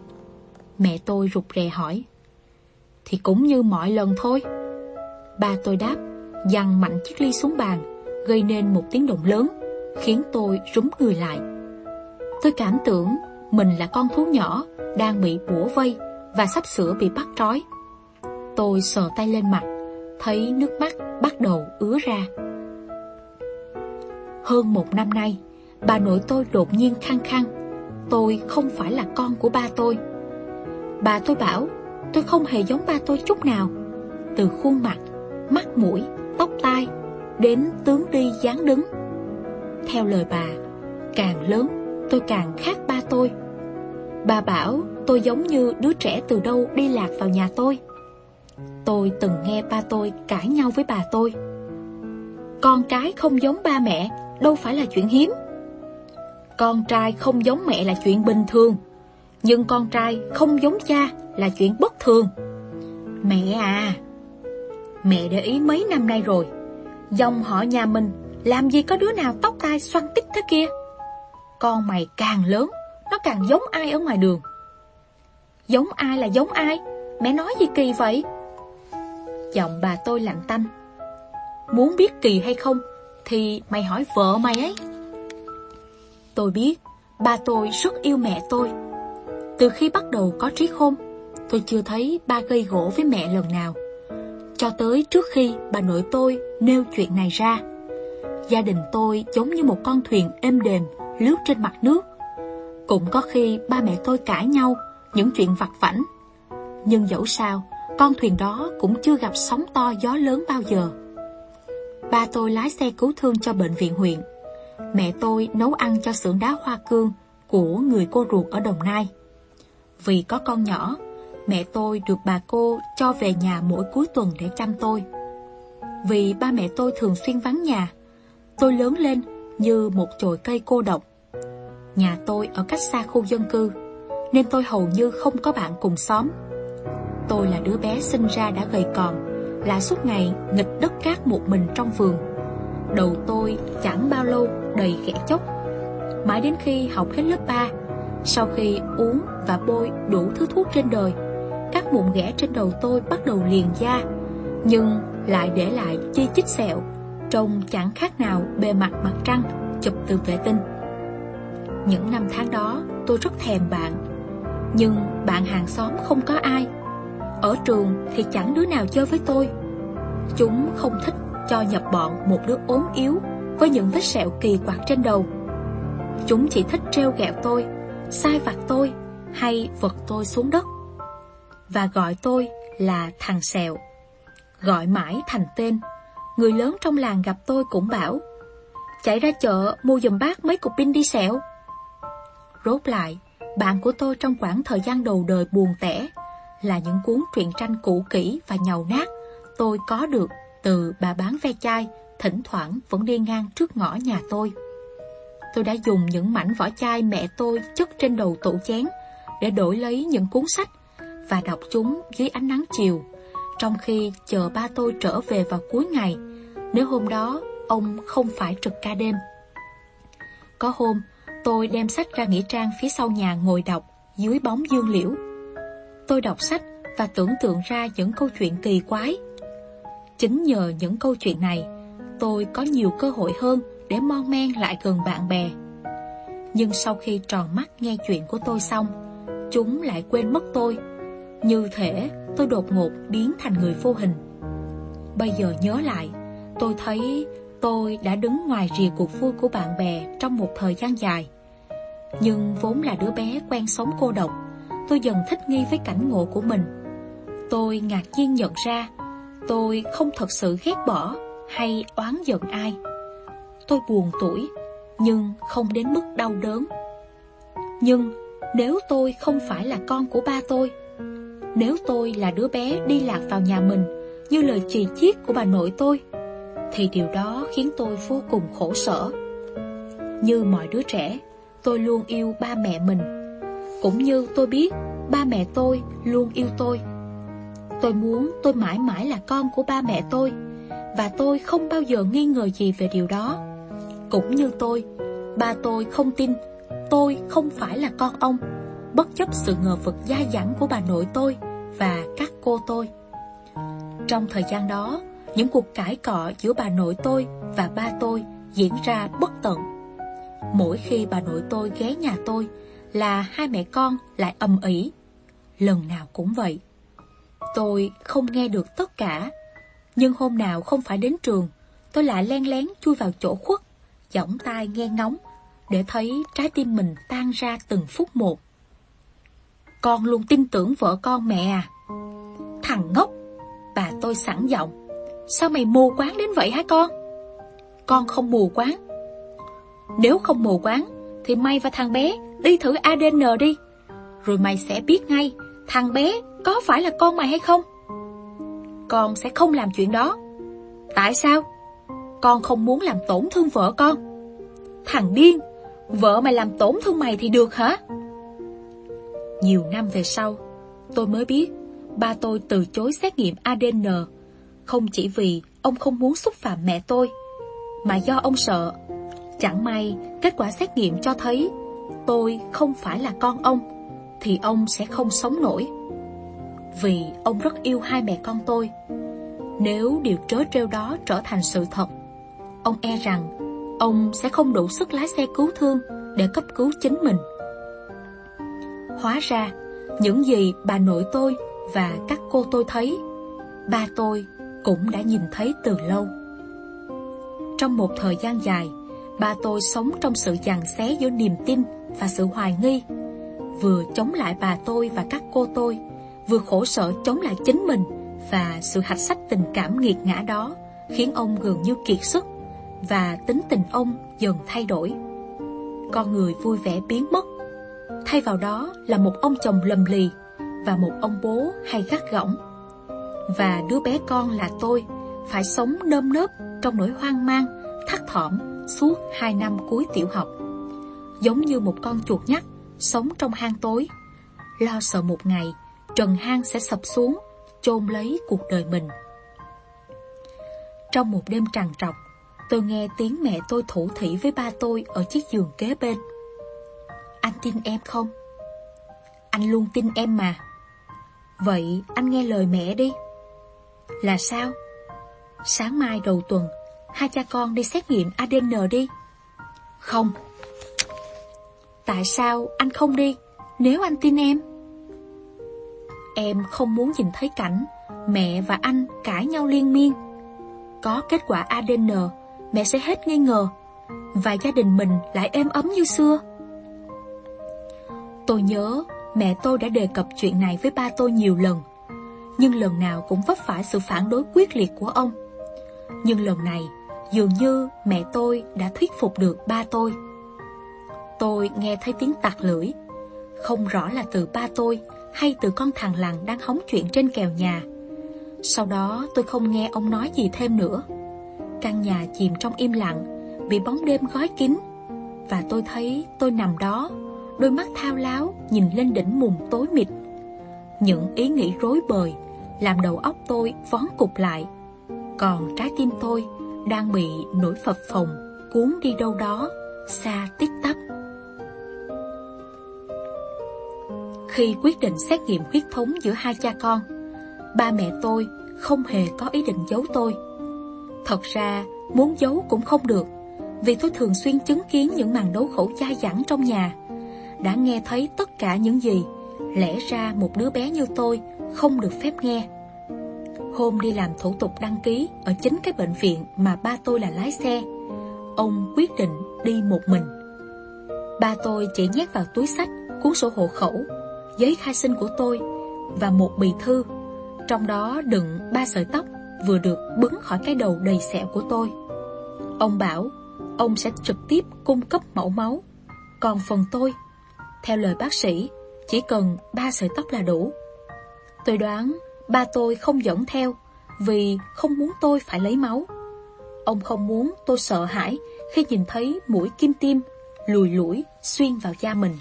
Mẹ tôi rụt rè hỏi. Thì cũng như mọi lần thôi. Ba tôi đáp, dằn mạnh chiếc ly xuống bàn, gây nên một tiếng động lớn, khiến tôi rúng người lại. Tôi cảm tưởng mình là con thú nhỏ đang bị bủa vây và sắp sửa bị bắt trói. Tôi sờ tay lên mặt, thấy nước mắt bắt đầu ứa ra. Hơn một năm nay, bà nội tôi đột nhiên khăng khăng tôi không phải là con của ba tôi. Bà tôi bảo tôi không hề giống ba tôi chút nào. Từ khuôn mặt, mắt mũi, tóc tai, đến tướng đi dáng đứng. Theo lời bà, càng lớn tôi càng khác ba tôi. Bà bảo tôi giống như đứa trẻ từ đâu đi lạc vào nhà tôi. Tôi từng nghe ba tôi cãi nhau với bà tôi. Con cái không giống ba mẹ đâu phải là chuyện hiếm. Con trai không giống mẹ là chuyện bình thường Nhưng con trai không giống cha là chuyện bất thường Mẹ à Mẹ để ý mấy năm nay rồi. Dòng họ nhà mình Làm gì có đứa nào tóc tai xoăn tích thế kia. Con mày càng lớn, Nó càng giống ai ở ngoài đường. Giống ai là giống ai? Mẹ nói gì kỳ vậy? Giọng bà tôi lạnh tanh. Muốn biết kỳ hay không Thì mày hỏi vợ mày ấy. Tôi biết Ba tôi rất yêu mẹ tôi. Từ khi bắt đầu có trí khôn, Tôi chưa thấy ba gây gỗ với mẹ lần nào. Cho tới trước khi bà nội tôi nêu chuyện này ra. Gia đình tôi giống như một con thuyền êm đềm, lướt trên mặt nước. Cũng có khi ba mẹ tôi cãi nhau những chuyện vặt vảnh Nhưng dẫu sao, Con thuyền đó cũng chưa gặp sóng to gió lớn bao giờ. Ba tôi lái xe cứu thương cho bệnh viện huyện. Mẹ tôi nấu ăn cho xưởng đá hoa cương Của người cô ruột ở Đồng Nai. Vì có con nhỏ Mẹ tôi được bà cô cho về nhà mỗi cuối tuần để chăm tôi. Vì ba mẹ tôi thường xuyên vắng nhà, Tôi lớn lên như một chồi cây cô độc. Nhà tôi ở cách xa khu dân cư, Nên tôi hầu như không có bạn cùng xóm. Tôi là đứa bé sinh ra đã gầy còm Là suốt ngày nghịch đất cát một mình trong vườn. Đầu tôi chẳng bao lâu đầy ghẻ chốc. Mãi đến khi học hết lớp 3 Sau khi uống và bôi đủ thứ thuốc trên đời mụn ghẻ trên đầu tôi bắt đầu liền da Nhưng lại để lại chi chít sẹo Trông chẳng khác nào bề mặt mặt trăng Chụp từ vệ tinh Những năm tháng đó tôi rất thèm bạn Nhưng bạn hàng xóm không có ai Ở trường thì chẳng đứa nào chơi với tôi Chúng không thích cho nhập bọn một đứa ốm yếu với những vết sẹo kỳ quặc trên đầu. Chúng chỉ thích treo gẹo tôi, sai vặt tôi hay vật tôi xuống đất. Và gọi tôi là thằng sẹo. Gọi mãi thành tên. Người lớn trong làng gặp tôi cũng bảo Chạy ra chợ mua giùm bác mấy cục pin đi sẹo. Rốt lại, bạn của tôi trong khoảng thời gian đầu đời buồn tẻ là những cuốn truyện tranh cũ kỹ và nhầu nát tôi có được từ bà bán ve chai thỉnh thoảng vẫn đi ngang trước ngõ nhà tôi. Tôi đã dùng những mảnh vỏ chai mẹ tôi chất trên đầu tủ chén để đổi lấy những cuốn sách và đọc chúng dưới ánh nắng chiều, trong khi chờ ba tôi trở về vào cuối ngày, nếu hôm đó ông không phải trực ca đêm. Có hôm, tôi đem sách ra nghĩa trang phía sau nhà ngồi đọc dưới bóng dương liễu. Tôi đọc sách và tưởng tượng ra những câu chuyện kỳ quái. Chính nhờ những câu chuyện này tôi có nhiều cơ hội hơn để mon men lại gần bạn bè. Nhưng sau khi tròn mắt nghe chuyện của tôi xong, chúng lại quên mất tôi. Như thể tôi đột ngột biến thành người vô hình. Bây giờ nhớ lại, tôi thấy tôi đã đứng ngoài rìa cuộc vui của bạn bè trong một thời gian dài. Nhưng vốn là đứa bé quen sống cô độc, tôi dần thích nghi với cảnh ngộ của mình. Tôi ngạc nhiên nhận ra, tôi không thật sự ghét bỏ hay oán giận ai. Tôi buồn tuổi, nhưng không đến mức đau đớn. Nhưng nếu tôi không phải là con của ba tôi, nếu tôi là đứa bé đi lạc vào nhà mình như lời chỉ chiết của bà nội tôi, thì điều đó khiến tôi vô cùng khổ sở. Như mọi đứa trẻ, tôi luôn yêu ba mẹ mình, cũng như tôi biết ba mẹ tôi luôn yêu tôi. Tôi muốn tôi mãi mãi là con của ba mẹ tôi và tôi không bao giờ nghi ngờ gì về điều đó. Cũng như tôi, ba tôi không tin tôi không phải là con ông, bất chấp sự ngờ vực dai dẳng của bà nội tôi và các cô tôi. Trong thời gian đó, những cuộc cãi cọ giữa bà nội tôi và ba tôi diễn ra bất tận. Mỗi khi bà nội tôi ghé nhà tôi là hai mẹ con lại âm ỉ. Lần nào cũng vậy. Tôi không nghe được tất cả nhưng hôm nào không phải đến trường, tôi lại len lén chui vào chỗ khuất, giỏng tai nghe ngóng, để thấy trái tim mình tan ra từng phút một. Con luôn tin tưởng vợ con mẹ à? Thằng ngốc! Bà tôi sẵn giọng. Sao mày mù quáng đến vậy hả con? Con không mù quáng. Nếu không mù quáng, thì mày và thằng bé đi thử ADN đi. Rồi mày sẽ biết ngay thằng bé có phải là con mày hay không? con sẽ không làm chuyện đó. Tại sao? Con không muốn làm tổn thương vợ con. Thằng điên, vợ mày làm tổn thương mày thì được hả? Nhiều năm về sau, tôi mới biết ba tôi từ chối xét nghiệm ADN Không chỉ vì ông không muốn xúc phạm mẹ tôi, mà do ông sợ. Chẳng may, kết quả xét nghiệm cho thấy tôi không phải là con ông, thì ông sẽ không sống nổi. Vì ông rất yêu hai mẹ con tôi. Nếu điều trớ trêu đó trở thành sự thật, ông e rằng ông sẽ không đủ sức lái xe cứu thương để cấp cứu chính mình. Hóa ra, những gì bà nội tôi và các cô tôi thấy, ba tôi cũng đã nhìn thấy từ lâu. Trong một thời gian dài, ba tôi sống trong sự giằng xé giữa niềm tin và sự hoài nghi, vừa chống lại bà tôi và các cô tôi, vừa khổ sở chống lại chính mình và sự hạch sách tình cảm nghiệt ngã đó khiến ông gần như kiệt sức và tính tình ông dần thay đổi. Con người vui vẻ biến mất, thay vào đó là một ông chồng lầm lì và một ông bố hay gắt gỏng. Và đứa bé con là tôi phải sống nơm nớp trong nỗi hoang mang, thắt thỏm suốt hai năm cuối tiểu học. Giống như một con chuột nhắt sống trong hang tối, lo sợ một ngày trần hang sẽ sập xuống, chôn lấy cuộc đời mình. Trong một đêm trằn trọc, tôi nghe tiếng mẹ tôi thủ thỉ với ba tôi ở chiếc giường kế bên. Anh tin em không? Anh luôn tin em mà. Vậy anh nghe lời mẹ đi. Là sao? Sáng mai đầu tuần, hai cha con đi xét nghiệm ADN đi. Không. Tại sao anh không đi, nếu anh tin em? Em không muốn nhìn thấy cảnh mẹ và anh cãi nhau liên miên. Có kết quả ADN, mẹ sẽ hết nghi ngờ, và gia đình mình lại êm ấm như xưa. Tôi nhớ mẹ tôi đã đề cập chuyện này với ba tôi nhiều lần, nhưng lần nào cũng vấp phải sự phản đối quyết liệt của ông. Nhưng lần này, dường như mẹ tôi đã thuyết phục được ba tôi. Tôi nghe thấy tiếng tặc lưỡi, không rõ là từ ba tôi hay từ con thằng lằn đang hóng chuyện trên kèo nhà. Sau đó tôi không nghe ông nói gì thêm nữa. Căn nhà chìm trong im lặng, bị bóng đêm gói kín, và tôi thấy tôi nằm đó, đôi mắt thao láo nhìn lên đỉnh mùng tối mịt. Những ý nghĩ rối bời làm đầu óc tôi vón cục lại, còn trái tim tôi đang bị nỗi phập phồng cuốn đi đâu đó xa tích tắp. Khi quyết định xét nghiệm huyết thống giữa hai cha con, ba mẹ tôi không hề có ý định giấu tôi. Thật ra, muốn giấu cũng không được, vì tôi thường xuyên chứng kiến những màn đấu khẩu dai dẳng trong nhà. Đã nghe thấy tất cả những gì, lẽ ra một đứa bé như tôi không được phép nghe. Hôm đi làm thủ tục đăng ký ở chính cái bệnh viện mà ba tôi là lái xe, ông quyết định đi một mình. Ba tôi chỉ nhét vào túi sách cuốn sổ hộ khẩu giấy khai sinh của tôi và một bì thư, trong đó đựng ba sợi tóc vừa được bứng khỏi cái đầu đầy sẹo của tôi. Ông bảo ông sẽ trực tiếp cung cấp mẫu máu, còn phần tôi, theo lời bác sĩ, chỉ cần ba sợi tóc là đủ. Tôi đoán ba tôi không dẫn theo vì không muốn tôi phải lấy máu. Ông không muốn tôi sợ hãi khi nhìn thấy mũi kim tiêm lùi lũi xuyên vào da mình.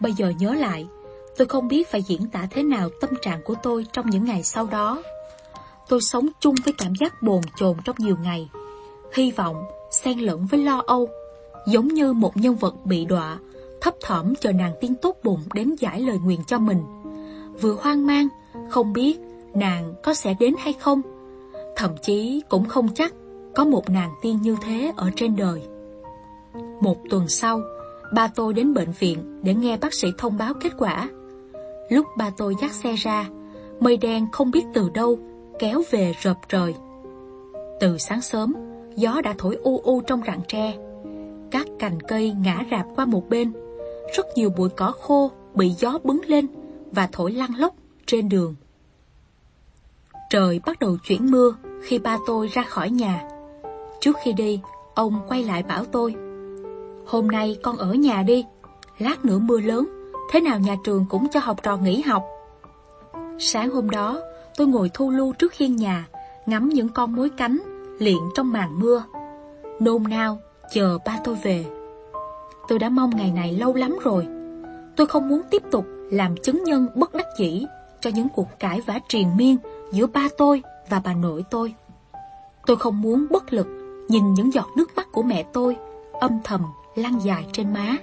Bây giờ nhớ lại, tôi không biết phải diễn tả thế nào tâm trạng của tôi trong những ngày sau đó. Tôi sống chung với cảm giác bồn chồn trong nhiều ngày. Hy vọng, xen lẫn với lo âu, giống như một nhân vật bị đọa, thấp thỏm chờ nàng tiên tốt bụng đến giải lời nguyện cho mình. Vừa hoang mang, không biết nàng có sẽ đến hay không. Thậm chí cũng không chắc có một nàng tiên như thế ở trên đời. Một tuần sau, ba tôi đến bệnh viện để nghe bác sĩ thông báo kết quả. Lúc ba tôi dắt xe ra, mây đen không biết từ đâu kéo về rợp trời. Từ sáng sớm, gió đã thổi u u trong rặng tre. Các cành cây ngã rạp qua một bên. Rất nhiều bụi cỏ khô bị gió bứng lên và thổi lăn lóc trên đường. Trời bắt đầu chuyển mưa khi ba tôi ra khỏi nhà. Trước khi đi, ông quay lại bảo tôi Hôm nay con ở nhà đi Lát nữa mưa lớn Thế nào nhà trường cũng cho học trò nghỉ học Sáng hôm đó Tôi ngồi thu lưu trước hiên nhà Ngắm những con mối cánh Liện trong màn mưa Nôn nao chờ ba tôi về Tôi đã mong ngày này lâu lắm rồi Tôi không muốn tiếp tục Làm chứng nhân bất đắc dĩ Cho những cuộc cãi vã triền miên Giữa ba tôi và bà nội tôi. Tôi không muốn bất lực nhìn những giọt nước mắt của mẹ tôi âm thầm lăn dài trên má.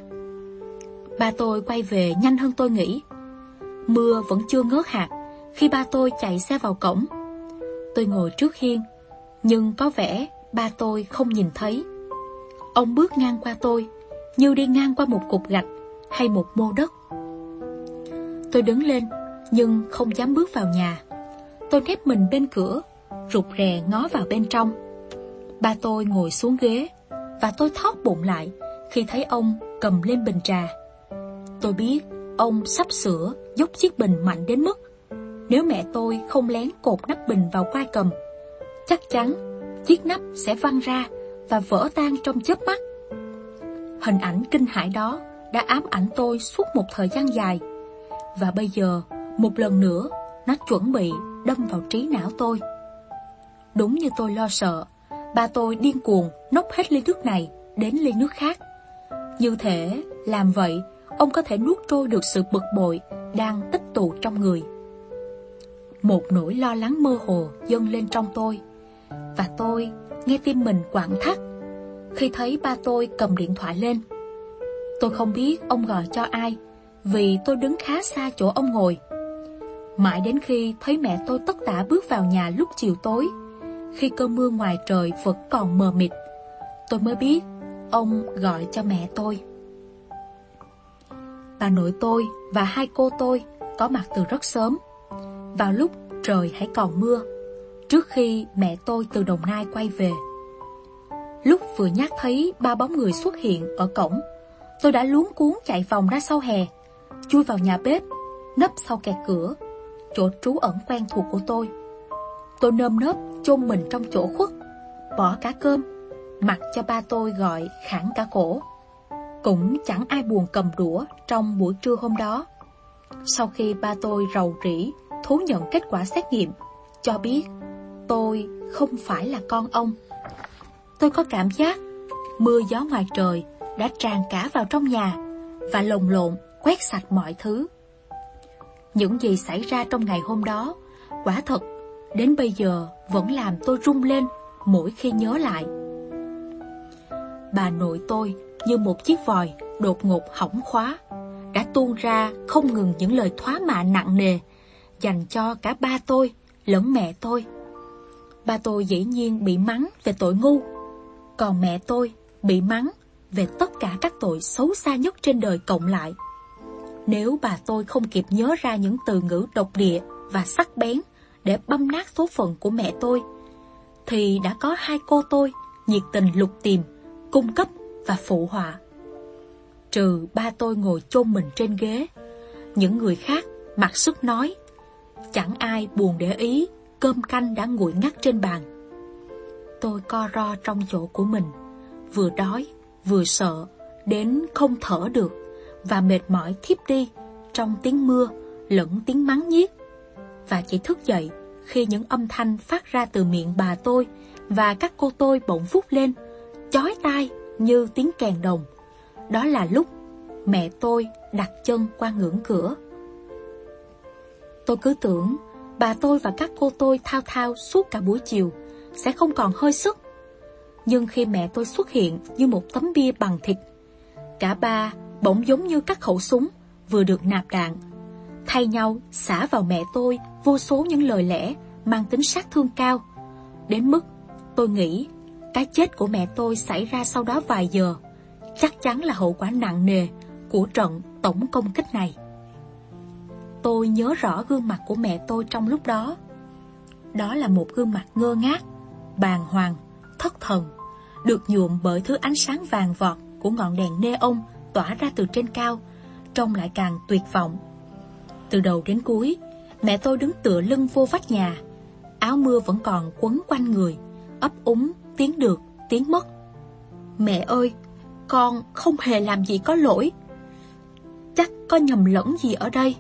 Ba tôi quay về nhanh hơn tôi nghĩ. Mưa vẫn chưa ngớt hạt khi ba tôi chạy xe vào cổng. Tôi ngồi trước hiên, nhưng có vẻ ba tôi không nhìn thấy. Ông bước ngang qua tôi, như đi ngang qua một cục gạch hay một mô đất. Tôi đứng lên, nhưng không dám bước vào nhà. Tôi nép mình bên cửa, rụt rè ngó vào bên trong. Ba tôi ngồi xuống ghế, và tôi thót bụng lại khi thấy ông cầm lên bình trà. Tôi biết ông sắp sửa dốc chiếc bình mạnh đến mức nếu mẹ tôi không lén cột nắp bình vào quai cầm, chắc chắn chiếc nắp sẽ văng ra và vỡ tan trong chớp mắt. Hình ảnh kinh hãi đó đã ám ảnh tôi suốt một thời gian dài. Và bây giờ, một lần nữa, nó chuẩn bị đâm vào trí não tôi. Đúng như tôi lo sợ, ba tôi điên cuồng nốc hết ly nước này đến ly nước khác. Như thể làm vậy, ông có thể nuốt trôi được sự bực bội đang tích tụ trong người. Một nỗi lo lắng mơ hồ dâng lên trong tôi, và tôi nghe tim mình quặn thắt khi thấy ba tôi cầm điện thoại lên. Tôi không biết ông gọi cho ai, vì tôi đứng khá xa chỗ ông ngồi. Mãi đến khi thấy mẹ tôi tất tả bước vào nhà lúc chiều tối, khi cơn mưa ngoài trời vẫn còn mờ mịt, tôi mới biết ông gọi cho mẹ tôi. Bà nội tôi và hai cô tôi có mặt từ rất sớm, vào lúc trời hãy còn mưa, trước khi mẹ tôi từ Đồng Nai quay về. Lúc vừa nhắc thấy ba bóng người xuất hiện ở cổng, tôi đã luống cuốn chạy vòng ra sau hè, chui vào nhà bếp, nấp sau kẹt cửa, chỗ trú ẩn quen thuộc của tôi. Tôi nơm nớp chôn mình trong chỗ khuất, bỏ cả cơm, mặc cho ba tôi gọi khẳng cả cổ. Cũng chẳng ai buồn cầm đũa trong buổi trưa hôm đó. Sau khi ba tôi rầu rĩ thú nhận kết quả xét nghiệm, cho biết tôi không phải là con ông. Tôi có cảm giác mưa gió ngoài trời đã tràn cả vào trong nhà và lồng lộn quét sạch mọi thứ. Những gì xảy ra trong ngày hôm đó, quả thật, đến bây giờ vẫn làm tôi rung lên mỗi khi nhớ lại. Bà nội tôi như một chiếc vòi đột ngột hỏng khóa, đã tuôn ra không ngừng những lời thoá mạ nặng nề dành cho cả ba tôi lẫn mẹ tôi. Ba tôi dĩ nhiên bị mắng về tội ngu, còn mẹ tôi bị mắng về tất cả các tội xấu xa nhất trên đời cộng lại. Nếu bà tôi không kịp nhớ ra những từ ngữ độc địa và sắc bén để băm nát số phận của mẹ tôi, thì đã có hai cô tôi nhiệt tình lục tìm, cung cấp và phụ họa. Trừ ba tôi ngồi chôn mình trên ghế, những người khác mặc sức nói, chẳng ai buồn để ý cơm canh đã nguội ngắt trên bàn. Tôi co ro trong chỗ của mình, vừa đói, vừa sợ, đến không thở được, và mệt mỏi thiếp đi trong tiếng mưa lẫn tiếng mắng nhiếc. Và chỉ thức dậy khi những âm thanh phát ra từ miệng bà tôi và các cô tôi bỗng vút lên, chói tai như tiếng kèn đồng. Đó là lúc mẹ tôi đặt chân qua ngưỡng cửa. Tôi cứ tưởng bà tôi và các cô tôi thao thao suốt cả buổi chiều sẽ không còn hơi sức. Nhưng khi mẹ tôi xuất hiện như một tấm bia bằng thịt, cả ba bỗng giống như các khẩu súng vừa được nạp đạn, thay nhau xả vào mẹ tôi vô số những lời lẽ mang tính sát thương cao, đến mức tôi nghĩ cái chết của mẹ tôi xảy ra sau đó vài giờ chắc chắn là hậu quả nặng nề của trận tổng công kích này. Tôi nhớ rõ gương mặt của mẹ tôi trong lúc đó. Đó là một gương mặt ngơ ngác, bàng hoàng, thất thần, được nhuộm bởi thứ ánh sáng vàng vọt của ngọn đèn neon tỏa ra từ trên cao, trông lại càng tuyệt vọng. Từ đầu đến cuối, mẹ tôi đứng tựa lưng vô vách nhà, áo mưa vẫn còn quấn quanh người, ấp úng, tiếng được, tiếng mất. Mẹ ơi, con không hề làm gì có lỗi. Chắc có nhầm lẫn gì ở đây.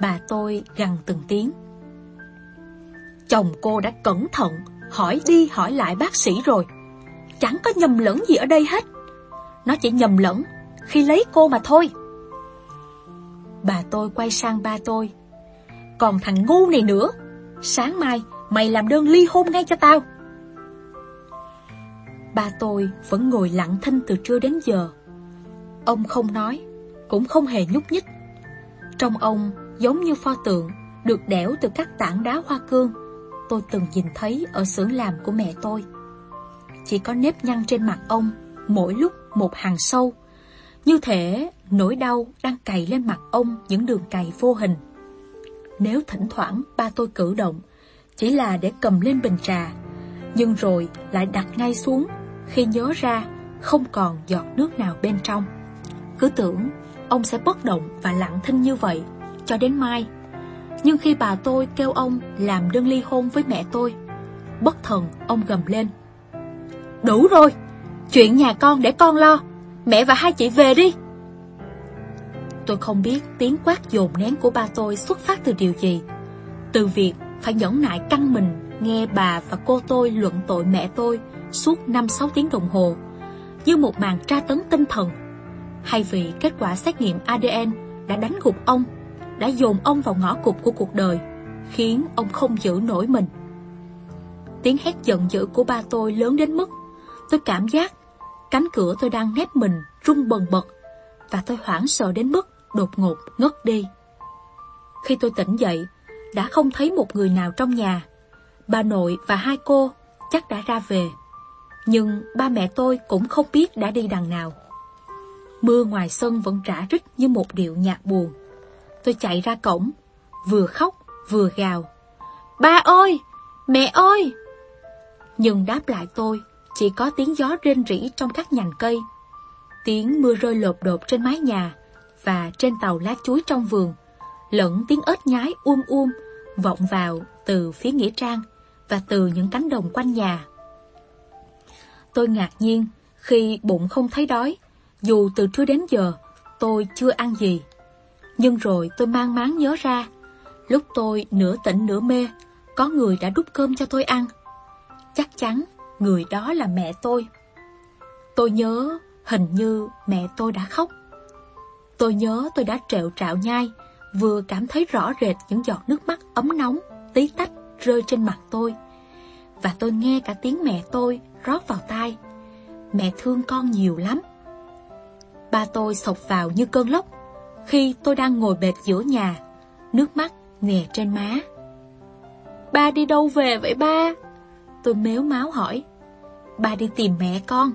Bà tôi gằn từng tiếng. Chồng cô đã cẩn thận, hỏi đi hỏi lại bác sĩ rồi. Chẳng có nhầm lẫn gì ở đây hết. Nó chỉ nhầm lẫn khi lấy cô mà thôi. Bà tôi quay sang ba tôi. Còn thằng ngu này nữa, Sáng mai, mày làm đơn ly hôn ngay cho tao. Ba tôi vẫn ngồi lặng thinh từ trưa đến giờ. Ông không nói, cũng không hề nhúc nhích. Trong ông giống như pho tượng được đẽo từ các tảng đá hoa cương tôi từng nhìn thấy ở xưởng làm của mẹ tôi. Chỉ có nếp nhăn trên mặt ông, mỗi lúc một hàng sâu, như thể nỗi đau đang cày lên mặt ông những đường cày vô hình. Nếu thỉnh thoảng ba tôi cử động, chỉ là để cầm lên bình trà, nhưng rồi lại đặt ngay xuống khi nhớ ra không còn giọt nước nào bên trong. Cứ tưởng ông sẽ bất động và lặng thinh như vậy cho đến mai nhưng khi bà tôi kêu ông làm đơn ly hôn với mẹ tôi, Bất thần ông gầm lên. Đủ rồi, Chuyện nhà con để con lo, Mẹ và hai chị về đi. Tôi không biết tiếng quát dồn nén của ba tôi xuất phát từ điều gì, Từ việc phải nhẫn nại căng mình Nghe bà và cô tôi luận tội mẹ tôi Suốt 5-6 tiếng đồng hồ, Như một màn tra tấn tinh thần, Hay vì kết quả xét nghiệm ADN đã đánh gục ông đã dồn ông vào ngõ cụt của cuộc đời, khiến ông không giữ nổi mình. Tiếng hét giận dữ của ba tôi lớn đến mức tôi cảm giác cánh cửa tôi đang nép mình rung bần bật và tôi hoảng sợ đến mức đột ngột ngất đi. Khi tôi tỉnh dậy, đã không thấy một người nào trong nhà. Bà nội và hai cô chắc đã ra về. Nhưng ba mẹ tôi cũng không biết đã đi đằng nào. Mưa ngoài sân vẫn rã rít như một điệu nhạc buồn. Tôi chạy ra cổng, vừa khóc vừa gào. Ba ơi! Mẹ ơi! Nhưng đáp lại tôi chỉ có tiếng gió rên rỉ trong các nhành cây, tiếng mưa rơi lột đột trên mái nhà và trên tàu lá chuối trong vườn, lẫn tiếng ếch nhái um um vọng vào từ phía nghĩa trang và từ những cánh đồng quanh nhà. Tôi ngạc nhiên khi bụng không thấy đói, dù từ trưa đến giờ tôi chưa ăn gì. Nhưng rồi tôi mang máng nhớ ra, lúc tôi nửa tỉnh nửa mê, có người đã đút cơm cho tôi ăn. Chắc chắn người đó là mẹ tôi. Tôi nhớ hình như mẹ tôi đã khóc. Tôi nhớ tôi đã trẹo trạo nhai, vừa cảm thấy rõ rệt những giọt nước mắt ấm nóng, tí tách rơi trên mặt tôi. Và tôi nghe cả tiếng mẹ tôi rót vào tai. Mẹ thương con nhiều lắm. Ba tôi sộc vào như cơn lốc, khi tôi đang ngồi bệt giữa nhà, nước mắt nghè trên má. Ba đi đâu về vậy ba? Tôi méo máu hỏi. Ba đi tìm mẹ con.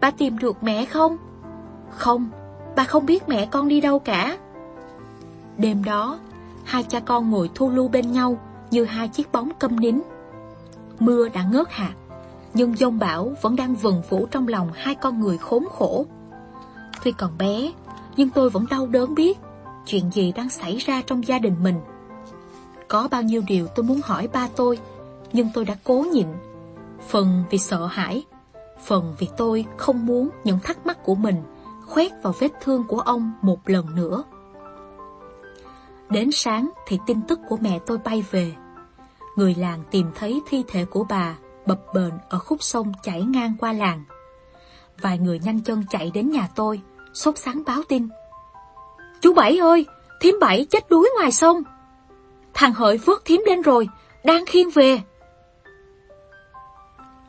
Ba tìm được mẹ không? Không, ba không biết mẹ con đi đâu cả. Đêm đó, hai cha con ngồi thu lưu bên nhau như hai chiếc bóng câm nín. Mưa đã ngớt hạt, nhưng dông bão vẫn đang vần vũ trong lòng hai con người khốn khổ. Tuy còn bé, nhưng tôi vẫn đau đớn biết chuyện gì đang xảy ra trong gia đình mình. Có bao nhiêu điều tôi muốn hỏi ba tôi, nhưng tôi đã cố nhịn. Phần vì sợ hãi, phần vì tôi không muốn những thắc mắc của mình khoét vào vết thương của ông một lần nữa. Đến sáng thì tin tức của mẹ tôi bay về. Người làng tìm thấy thi thể của bà bập bềnh ở khúc sông chảy ngang qua làng. Vài người nhanh chân chạy đến nhà tôi, sốt sáng báo tin. Chú Bảy ơi, thím Bảy chết đuối ngoài sông. Thằng Hợi vớt thím lên rồi, đang khiêng về.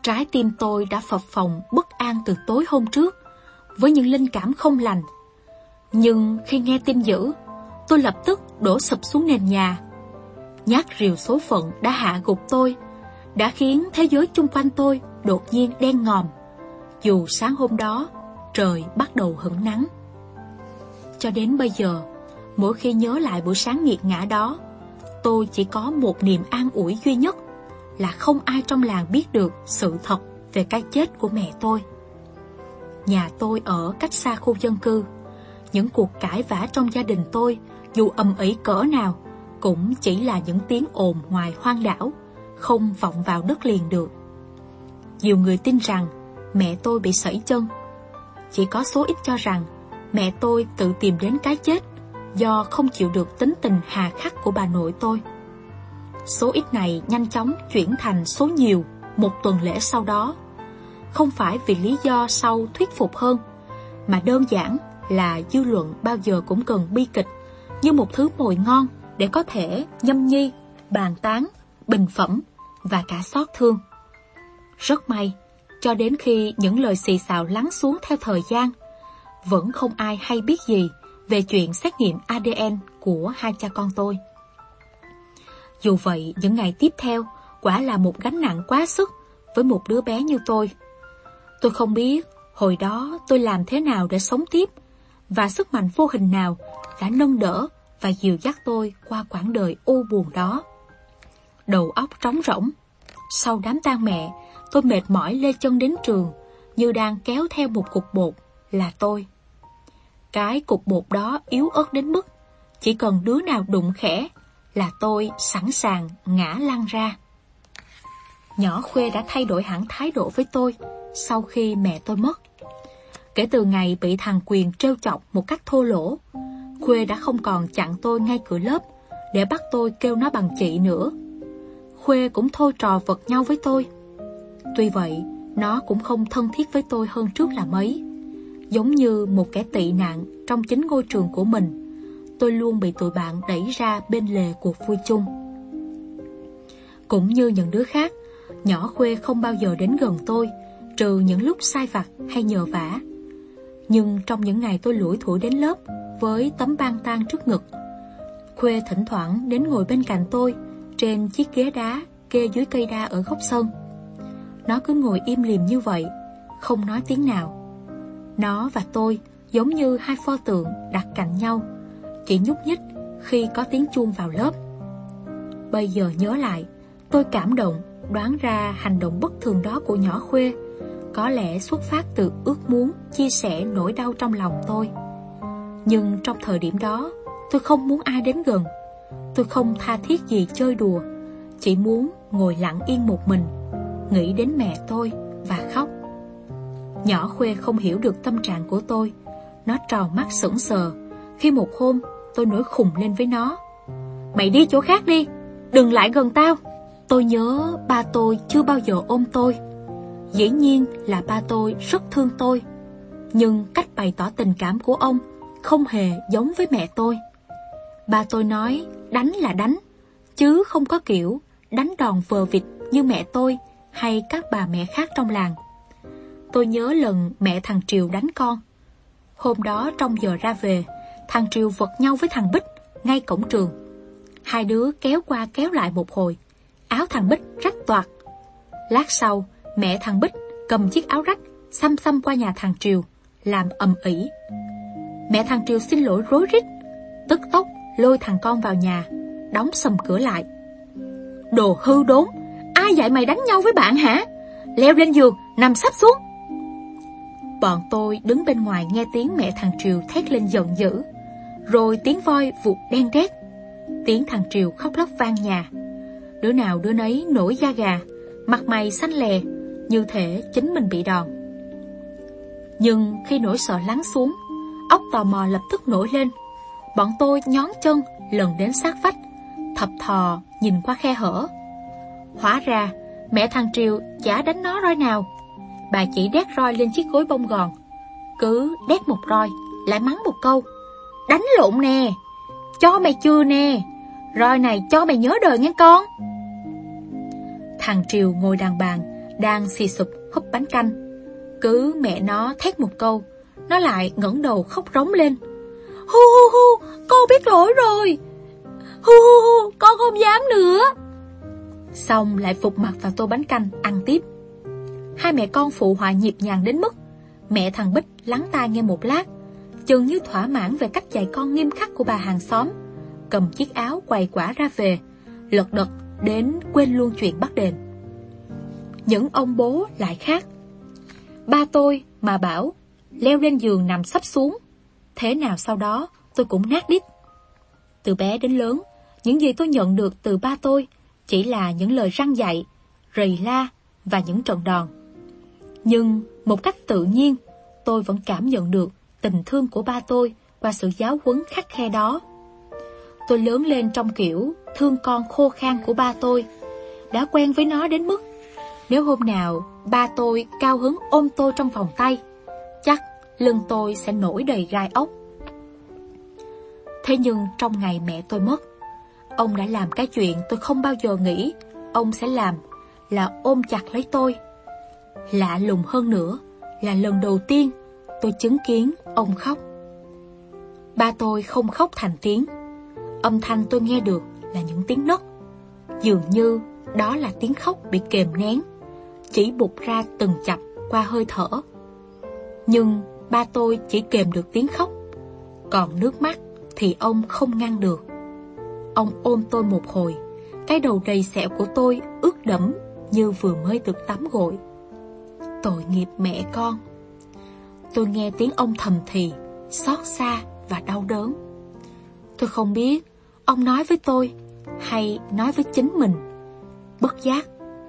Trái tim tôi đã phập phồng bất an từ tối hôm trước, với những linh cảm không lành. Nhưng khi nghe tin dữ, tôi lập tức đổ sụp xuống nền nhà. Nhát rìu số phận đã hạ gục tôi, đã khiến thế giới chung quanh tôi đột nhiên đen ngòm. Dù sáng hôm đó trời bắt đầu hửng nắng. Cho đến bây giờ, mỗi khi nhớ lại buổi sáng nghiệt ngã đó, tôi chỉ có một niềm an ủi duy nhất là không ai trong làng biết được sự thật về cái chết của mẹ tôi. Nhà tôi ở cách xa khu dân cư, những cuộc cãi vã trong gia đình tôi dù ầm ĩ cỡ nào cũng chỉ là những tiếng ồn ngoài hoang đảo, không vọng vào đất liền được. Nhiều người tin rằng mẹ tôi bị sẩy chân chỉ có số ít cho rằng mẹ tôi tự tìm đến cái chết do không chịu được tính tình hà khắc của bà nội tôi. Số ít này nhanh chóng chuyển thành số nhiều một tuần lễ sau đó. Không phải vì lý do sau thuyết phục hơn, mà đơn giản là dư luận bao giờ cũng cần bi kịch như một thứ mồi ngon để có thể nhâm nhi, bàn tán bình phẩm và cả xót thương. Rất may, cho đến khi những lời xì xào lắng xuống theo thời gian, vẫn không ai hay biết gì về chuyện xét nghiệm ADN của hai cha con tôi. Dù vậy, những ngày tiếp theo quả là một gánh nặng quá sức với một đứa bé như tôi. Tôi không biết hồi đó tôi làm thế nào để sống tiếp và sức mạnh vô hình nào đã nâng đỡ và dìu dắt tôi qua quãng đời u buồn đó. Đầu óc trống rỗng. Sau đám tang mẹ, tôi mệt mỏi lê chân đến trường, như đang kéo theo một cục bột, là tôi. Cái cục bột đó yếu ớt đến mức, chỉ cần đứa nào đụng khẽ, là tôi sẵn sàng ngã lăn ra. Nhỏ Khuê đã thay đổi hẳn thái độ với tôi sau khi mẹ tôi mất. Kể từ ngày bị thằng Quyền trêu chọc một cách thô lỗ, Khuê đã không còn chặn tôi ngay cửa lớp để bắt tôi kêu nó bằng chị nữa. Khuê cũng thôi trò vật nhau với tôi. Tuy vậy, nó cũng không thân thiết với tôi hơn trước là mấy. Giống như một kẻ tị nạn trong chính ngôi trường của mình, tôi luôn bị tụi bạn đẩy ra bên lề cuộc vui chung. Cũng như những đứa khác, nhỏ Khuê không bao giờ đến gần tôi, trừ những lúc sai vặt hay nhờ vả. Nhưng trong những ngày tôi lủi thủi đến lớp với tấm băng tan trước ngực, Khuê thỉnh thoảng đến ngồi bên cạnh tôi trên chiếc ghế đá kê dưới cây đa ở góc sân. Nó cứ ngồi im lìm như vậy, không nói tiếng nào. Nó và tôi giống như hai pho tượng đặt cạnh nhau, chỉ nhúc nhích khi có tiếng chuông vào lớp. Bây giờ nhớ lại, tôi cảm động đoán ra hành động bất thường đó của nhỏ Khuê có lẽ xuất phát từ ước muốn chia sẻ nỗi đau trong lòng tôi. Nhưng trong thời điểm đó, tôi không muốn ai đến gần. Tôi không tha thiết gì chơi đùa, chỉ muốn ngồi lặng yên một mình, nghĩ đến mẹ tôi và khóc. Nhỏ Khuê không hiểu được tâm trạng của tôi. Nó tròn mắt sững sờ khi một hôm tôi nổi khùng lên với nó. Mày đi chỗ khác đi, đừng lại gần tao. Tôi nhớ ba tôi chưa bao giờ ôm tôi. Dĩ nhiên là ba tôi rất thương tôi. Nhưng cách bày tỏ tình cảm của ông không hề giống với mẹ tôi. Ba tôi nói đánh là đánh, chứ không có kiểu đánh đòn vờ vịt như mẹ tôi hay các bà mẹ khác trong làng. Tôi nhớ lần mẹ thằng Triều đánh con. Hôm đó trong giờ ra về, thằng Triều vật nhau với thằng Bích ngay cổng trường. Hai đứa kéo qua kéo lại một hồi, áo thằng Bích rách toạc. Lát sau, mẹ thằng Bích cầm chiếc áo rách xăm xăm qua nhà thằng Triều, làm ầm ĩ. Mẹ thằng Triều xin lỗi rối rít, tức tốc lôi thằng con vào nhà, đóng sầm cửa lại. Đồ hư đốn, ai dạy mày đánh nhau với bạn hả? Leo lên giường, nằm sắp xuống. Bọn tôi đứng bên ngoài nghe tiếng mẹ thằng Triều thét lên giận dữ, rồi tiếng voi vụt đen rét. Tiếng thằng Triều khóc lóc vang nhà. Đứa nào đứa nấy nổi da gà, mặt mày xanh lè, như thể chính mình bị đòn. Nhưng khi nỗi sợ lắng xuống, óc tò mò lập tức nổi lên. Bọn tôi nhón chân lần đến sát vách, thập thò nhìn qua khe hở. Hóa ra, mẹ thằng Triều chả đánh nó roi nào. Bà chỉ đét roi lên chiếc gối bông gòn. Cứ đét một roi, lại mắng một câu. Đánh lộn nè, cho mày chưa nè, roi này cho mày nhớ đời nghe con. Thằng Triều ngồi đàn bàn, đang xì sụp húp bánh canh. Cứ mẹ nó thét một câu, nó lại ngẩng đầu khóc rống lên. Hu hu hu, con biết lỗi rồi. Hu hu hu, con không dám nữa. Xong lại phục mặt vào tô bánh canh, ăn tiếp. Hai mẹ con phụ họa nhịp nhàng đến mức mẹ thằng Bích lắng tai nghe một lát, chừng như thỏa mãn về cách dạy con nghiêm khắc của bà hàng xóm, cầm chiếc áo quầy quả ra về, lật đật đến quên luôn chuyện bắt đền. Những ông bố lại khác. Ba tôi mà bảo leo lên giường nằm sắp xuống. Thế nào sau đó tôi cũng nát đít. Từ bé đến lớn, những gì tôi nhận được từ ba tôi chỉ là những lời răng dạy, rầy la và những trận đòn. Nhưng một cách tự nhiên, tôi vẫn cảm nhận được tình thương của ba tôi qua sự giáo huấn khắc khe đó. Tôi lớn lên trong kiểu thương con khô khan của ba tôi, đã quen với nó đến mức nếu hôm nào ba tôi cao hứng ôm tôi trong vòng tay, chắc lưng tôi sẽ nổi đầy gai ốc. Thế nhưng trong ngày mẹ tôi mất, ông đã làm cái chuyện tôi không bao giờ nghĩ ông sẽ làm là ôm chặt lấy tôi. Lạ lùng hơn nữa là lần đầu tiên tôi chứng kiến ông khóc. Ba tôi không khóc thành tiếng. Âm thanh tôi nghe được là những tiếng nấc. Dường như đó là tiếng khóc bị kềm nén, chỉ bục ra từng chập qua hơi thở. Nhưng ba tôi chỉ kềm được tiếng khóc, còn nước mắt thì ông không ngăn được. Ông ôm tôi một hồi, cái đầu đầy sẹo của tôi ướt đẫm như vừa mới được tắm gội. Tội nghiệp mẹ con. Tôi nghe tiếng ông thầm thì, xót xa và đau đớn. Tôi không biết ông nói với tôi hay nói với chính mình. Bất giác,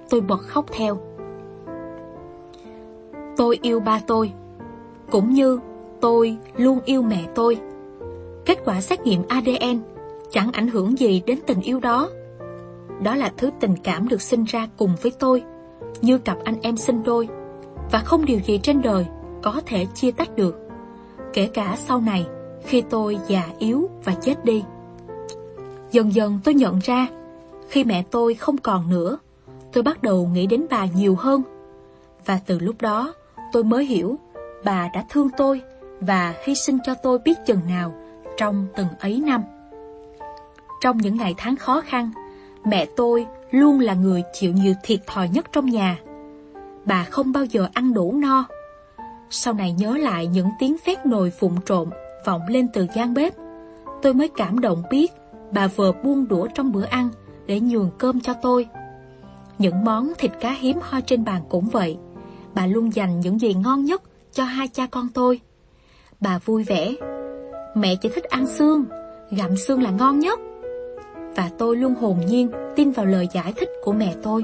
tôi bật khóc theo. Tôi yêu ba tôi, cũng như tôi luôn yêu mẹ tôi. Kết quả xét nghiệm ADN chẳng ảnh hưởng gì đến tình yêu đó. Đó là thứ tình cảm được sinh ra cùng với tôi, như cặp anh em sinh đôi, và không điều gì trên đời có thể chia tách được. Kể cả sau này, khi tôi già yếu và chết đi. Dần dần tôi nhận ra, khi mẹ tôi không còn nữa, tôi bắt đầu nghĩ đến bà nhiều hơn. Và từ lúc đó, tôi mới hiểu bà đã thương tôi và hy sinh cho tôi biết chừng nào trong từng ấy năm. Trong những ngày tháng khó khăn, mẹ tôi luôn là người chịu nhiều thiệt thòi nhất trong nhà. Bà không bao giờ ăn đủ no. Sau này nhớ lại những tiếng phét nồi phụng trộn vọng lên từ gian bếp, tôi mới cảm động biết bà vừa buông đũa trong bữa ăn để nhường cơm cho tôi. Những món thịt cá hiếm hoi trên bàn cũng vậy. Bà luôn dành những gì ngon nhất cho hai cha con tôi. Bà vui vẻ. Mẹ chỉ thích ăn xương, gặm xương là ngon nhất. Và tôi luôn hồn nhiên tin vào lời giải thích của mẹ tôi.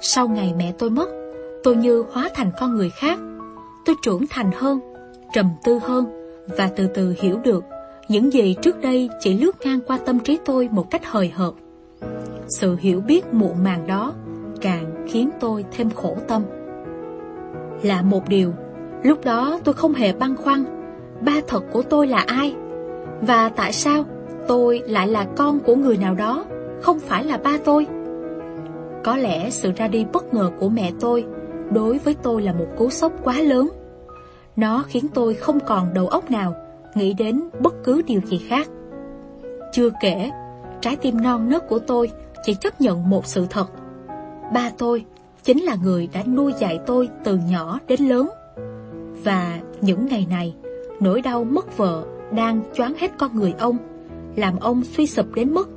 Sau ngày mẹ tôi mất, tôi như hóa thành con người khác. Tôi trưởng thành hơn, trầm tư hơn và từ từ hiểu được những gì trước đây chỉ lướt ngang qua tâm trí tôi một cách hời hợt. Sự hiểu biết muộn màng đó càng khiến tôi thêm khổ tâm. Là một điều, lúc đó tôi không hề băn khoăn ba thật của tôi là ai và tại sao tôi lại là con của người nào đó, không phải là ba tôi. Có lẽ sự ra đi bất ngờ của mẹ tôi đối với tôi là một cú sốc quá lớn. Nó khiến tôi không còn đầu óc nào nghĩ đến bất cứ điều gì khác. Chưa kể, trái tim non nớt của tôi chỉ chấp nhận một sự thật. Ba tôi chính là người đã nuôi dạy tôi từ nhỏ đến lớn. Và những ngày này, nỗi đau mất vợ đang choáng hết con người ông, làm ông suy sụp đến mức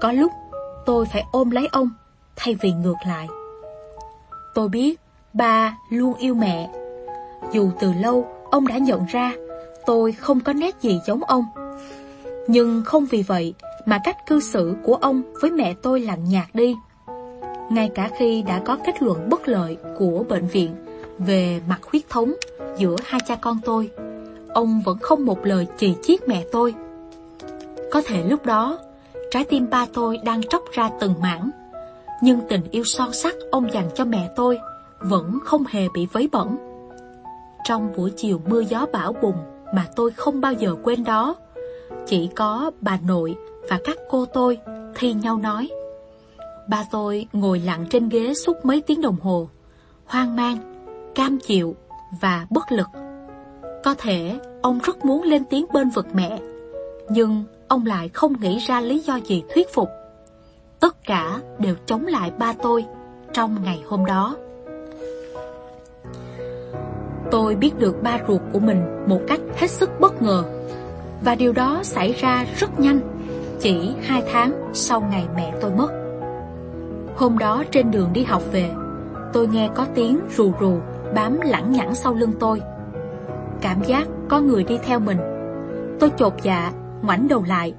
có lúc tôi phải ôm lấy ông thay vì ngược lại. Tôi biết ba luôn yêu mẹ dù từ lâu ông đã nhận ra tôi không có nét gì giống ông. Nhưng không vì vậy mà cách cư xử của ông với mẹ tôi lạnh nhạt đi. Ngay cả khi đã có kết luận bất lợi của bệnh viện về mặt huyết thống giữa hai cha con tôi, ông vẫn không một lời chỉ chiết mẹ tôi. Có thể lúc đó, trái tim ba tôi đang tróc ra từng mảng, nhưng tình yêu son sắc ông dành cho mẹ tôi vẫn không hề bị vấy bẩn. Trong buổi chiều mưa gió bão bùng mà tôi không bao giờ quên đó, chỉ có bà nội và các cô tôi thi nhau nói. Ba tôi ngồi lặng trên ghế suốt mấy tiếng đồng hồ, hoang mang, cam chịu và bất lực. Có thể ông rất muốn lên tiếng bên vực mẹ, nhưng ông lại không nghĩ ra lý do gì thuyết phục. Tất cả đều chống lại ba tôi trong ngày hôm đó. Tôi biết được ba ruột của mình một cách hết sức bất ngờ Và điều đó xảy ra rất nhanh Chỉ hai tháng sau ngày mẹ tôi mất Hôm đó trên đường đi học về Tôi nghe có tiếng rù rù bám lẳng nhẳng sau lưng tôi Cảm giác có người đi theo mình Tôi chột dạ, ngoảnh đầu lại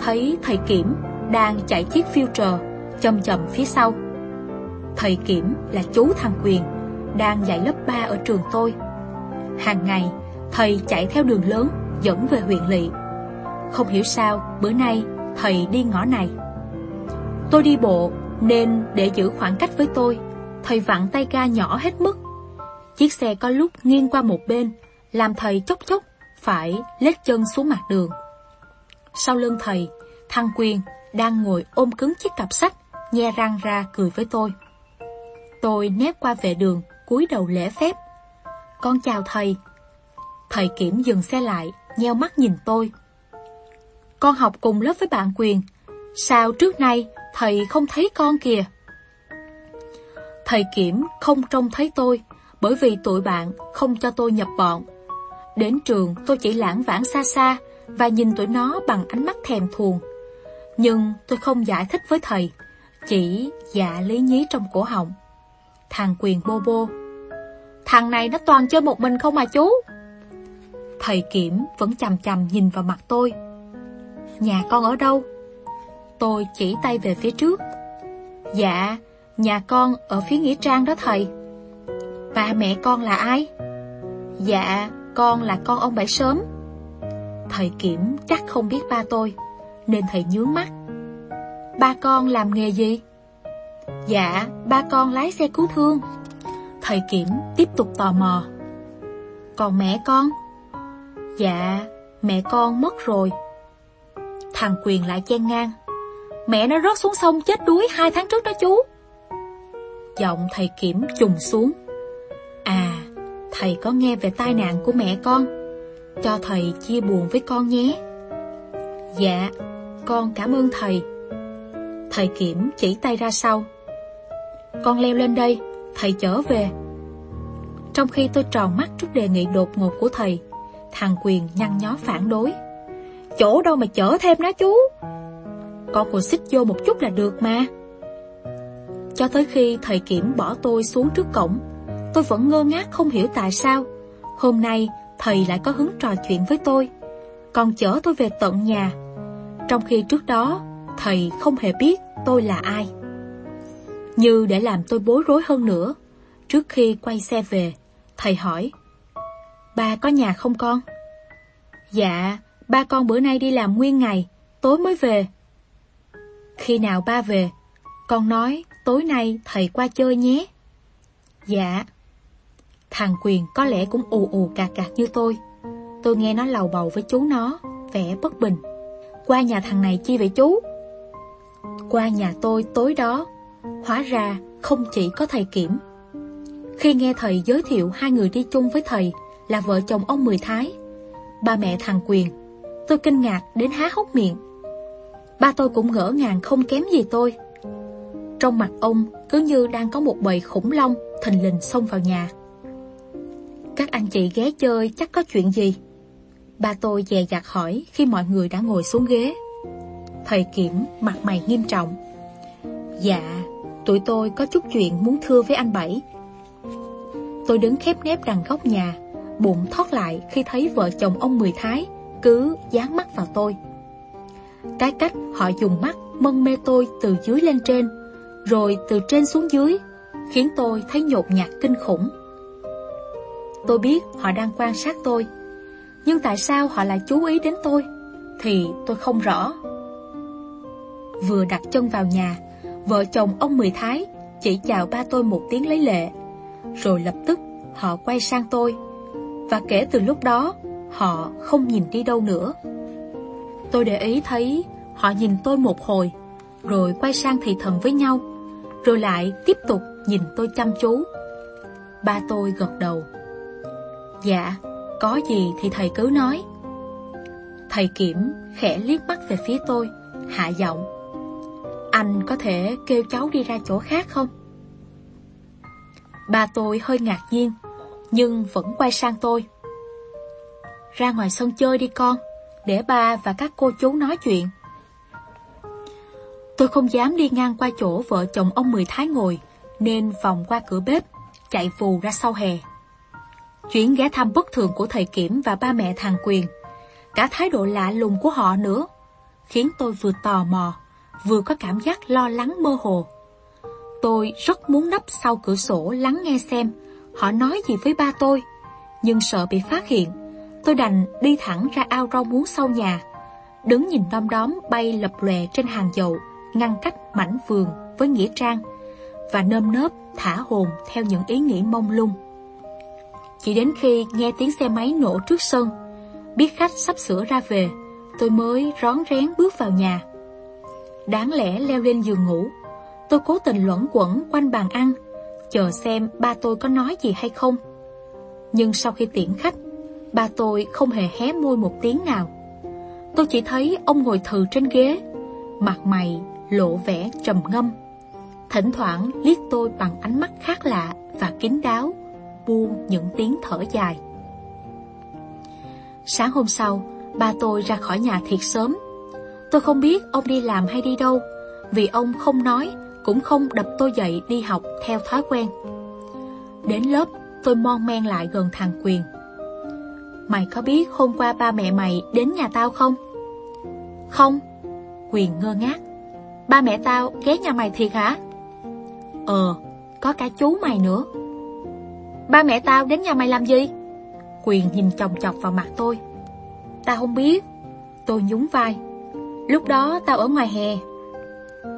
Thấy thầy Kiểm đang chạy chiếc filter chậm chậm phía sau Thầy Kiểm là chú thằng Quyền Đang dạy lớp 3 ở trường tôi Hàng ngày, thầy chạy theo đường lớn dẫn về huyện lỵ. Không hiểu sao, bữa nay thầy đi ngõ này. Tôi đi bộ nên để giữ khoảng cách với tôi, thầy vặn tay ga nhỏ hết mức. Chiếc xe có lúc nghiêng qua một bên, làm thầy chốc chốc phải lết chân xuống mặt đường. Sau lưng thầy, thằng Quyền đang ngồi ôm cứng chiếc cặp sách nhe răng ra cười với tôi. Tôi nép qua vệ đường, cúi đầu lễ phép. Con chào thầy. Thầy kiểm dừng xe lại, nheo mắt nhìn tôi. Con học cùng lớp với bạn Quyền. Sao trước nay thầy không thấy con kìa? Thầy kiểm không trông thấy tôi bởi vì tụi bạn không cho tôi nhập bọn. Đến trường tôi chỉ lãng vãng xa xa và nhìn tụi nó bằng ánh mắt thèm thuồng. Nhưng tôi không giải thích với thầy, chỉ dạ lý nhí trong cổ họng. Thằng quyền bô bô. Thằng này nó toàn chơi một mình không mà chú. Thầy kiểm vẫn chầm chầm nhìn vào mặt tôi. Nhà con ở đâu? Tôi chỉ tay về phía trước. Dạ, nhà con ở phía Nghĩa Trang đó thầy. Ba mẹ con là ai? Dạ, con là con ông Bảy Sớm. Thầy Kiểm chắc không biết ba tôi, nên thầy nhướng mắt. Ba con làm nghề gì? Dạ, ba con lái xe cứu thương. Thầy Kiểm tiếp tục tò mò. Còn mẹ con? Dạ, mẹ con mất rồi. Thằng Quyền lại chen ngang. Mẹ nó rớt xuống sông chết đuối hai tháng trước đó chú. Giọng thầy Kiểm trùng xuống. À, thầy có nghe về tai nạn của mẹ con. Cho thầy chia buồn với con nhé. Dạ, con cảm ơn thầy. Thầy Kiểm chỉ tay ra sau. Con leo lên đây, thầy chở về. Trong khi tôi tròn mắt trước đề nghị đột ngột của thầy, thằng Quyền nhăn nhó phản đối. Chỗ đâu mà chở thêm đó chú. Con còn xích vô một chút là được mà. Cho tới khi thầy Kiểm bỏ tôi xuống trước cổng, tôi vẫn ngơ ngác không hiểu tại sao. Hôm nay, thầy lại có hứng trò chuyện với tôi, còn chở tôi về tận nhà. Trong khi trước đó, thầy không hề biết tôi là ai. Như để làm tôi bối rối hơn nữa, trước khi quay xe về, thầy hỏi, Ba có nhà không con? Dạ, ba con bữa nay đi làm nguyên ngày, tối mới về. Khi nào ba về, con nói tối nay thầy qua chơi nhé. Dạ. Thằng Quyền có lẽ cũng ù ù cà cà như tôi. Tôi nghe nó lầu bầu với chú nó, vẻ bất bình. Qua nhà thằng này chi vậy chú? Qua nhà tôi tối đó, hóa ra không chỉ có thầy Kiểm. Khi nghe thầy giới thiệu hai người đi chung với thầy là vợ chồng ông Mười Thái, ba mẹ thằng Quyền, tôi kinh ngạc đến há hốc miệng. Ba tôi cũng ngỡ ngàng không kém gì tôi. Trong mặt ông cứ như đang có một bầy khủng long thình lình xông vào nhà. Các anh chị ghé chơi chắc có chuyện gì? Ba tôi dè dặt hỏi khi mọi người đã ngồi xuống ghế. Thầy Kiểm mặt mày nghiêm trọng. Dạ, tụi tôi có chút chuyện muốn thưa với anh Bảy. Tôi đứng khép nép đằng góc nhà, bụng thoát lại khi thấy vợ chồng ông Mười Thái cứ dán mắt vào tôi. Cái cách họ dùng mắt mân mê tôi từ dưới lên trên, rồi từ trên xuống dưới, khiến tôi thấy nhột nhạt kinh khủng. Tôi biết họ đang quan sát tôi, nhưng tại sao họ lại chú ý đến tôi, thì tôi không rõ. Vừa đặt chân vào nhà, vợ chồng ông Mười Thái chỉ chào ba tôi một tiếng lấy lệ, rồi lập tức họ quay sang tôi, và kể từ lúc đó, họ không nhìn đi đâu nữa. Tôi để ý thấy họ nhìn tôi một hồi, rồi quay sang thì thầm với nhau, rồi lại tiếp tục nhìn tôi chăm chú. Ba tôi gật đầu. Dạ, có gì thì thầy cứ nói. Thầy Kiểm khẽ liếc mắt về phía tôi, hạ giọng. Anh có thể kêu cháu đi ra chỗ khác không? Ba tôi hơi ngạc nhiên, nhưng vẫn quay sang tôi. Ra ngoài sân chơi đi con, để ba và các cô chú nói chuyện. Tôi không dám đi ngang qua chỗ vợ chồng ông Mười Thái ngồi, nên vòng qua cửa bếp, chạy vù ra sau hè. Chuyến ghé thăm bất thường của thầy Kiểm và ba mẹ thằng Quyền, cả thái độ lạ lùng của họ nữa, khiến tôi vừa tò mò, vừa có cảm giác lo lắng mơ hồ. Tôi rất muốn nấp sau cửa sổ lắng nghe xem họ nói gì với ba tôi, nhưng sợ bị phát hiện, tôi đành đi thẳng ra ao rau muống sau nhà, đứng nhìn đom đóm bay lập lòe trên hàng dầu, ngăn cách mảnh vườn với nghĩa trang, và nơm nớp thả hồn theo những ý nghĩ mông lung. Chỉ đến khi nghe tiếng xe máy nổ trước sân, biết khách sắp sửa ra về, tôi mới rón rén bước vào nhà. Đáng lẽ leo lên giường ngủ, Tôi cố tình luẩn quẩn quanh bàn ăn, chờ xem ba tôi có nói gì hay không. Nhưng sau khi tiễn khách, ba tôi không hề hé môi một tiếng nào. Tôi chỉ thấy ông ngồi thừ trên ghế, mặt mày lộ vẻ trầm ngâm. Thỉnh thoảng liếc tôi bằng ánh mắt khác lạ và kín đáo, buông những tiếng thở dài. Sáng hôm sau, ba tôi ra khỏi nhà thiệt sớm. Tôi không biết ông đi làm hay đi đâu, vì ông không nói, cũng không đập tôi dậy đi học theo thói quen. Đến lớp, tôi mon men lại gần thằng Quyền. Mày có biết hôm qua ba mẹ mày đến nhà tao không? Không. Quyền ngơ ngác. Ba mẹ tao ghé nhà mày thiệt hả? Ờ, có cả chú mày nữa. Ba mẹ tao đến nhà mày làm gì? Quyền nhìn chồng chọc vào mặt tôi. Tao không biết. Tôi nhún vai. Lúc đó tao ở ngoài hè.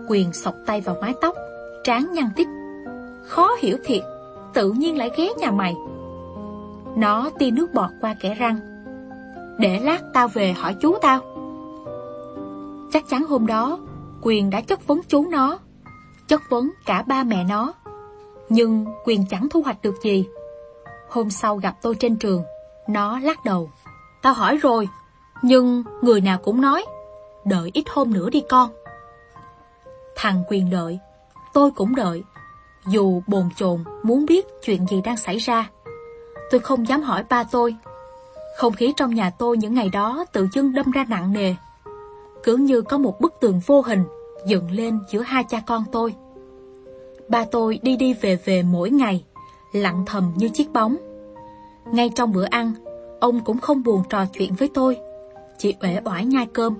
Quyền sọc tay vào mái tóc, trán nhăn tít. Khó hiểu thiệt, tự nhiên lại ghé nhà mày. Nó tia nước bọt qua kẻ răng. Để lát tao về hỏi chú tao. Chắc chắn hôm đó, Quyền đã chất vấn chú nó, chất vấn cả ba mẹ nó. Nhưng Quyền chẳng thu hoạch được gì. Hôm sau gặp tôi trên trường, nó lắc đầu. Tao hỏi rồi, nhưng người nào cũng nói, đợi ít hôm nữa đi con. Thằng Quyền đợi, tôi cũng đợi, dù bồn chồn muốn biết chuyện gì đang xảy ra. Tôi không dám hỏi ba tôi. Không khí trong nhà tôi những ngày đó tự dưng đâm ra nặng nề. Cứ như có một bức tường vô hình dựng lên giữa hai cha con tôi. Ba tôi đi đi về về mỗi ngày, lặng thầm như chiếc bóng. Ngay trong bữa ăn, ông cũng không buồn trò chuyện với tôi, chỉ uể oải nhai cơm.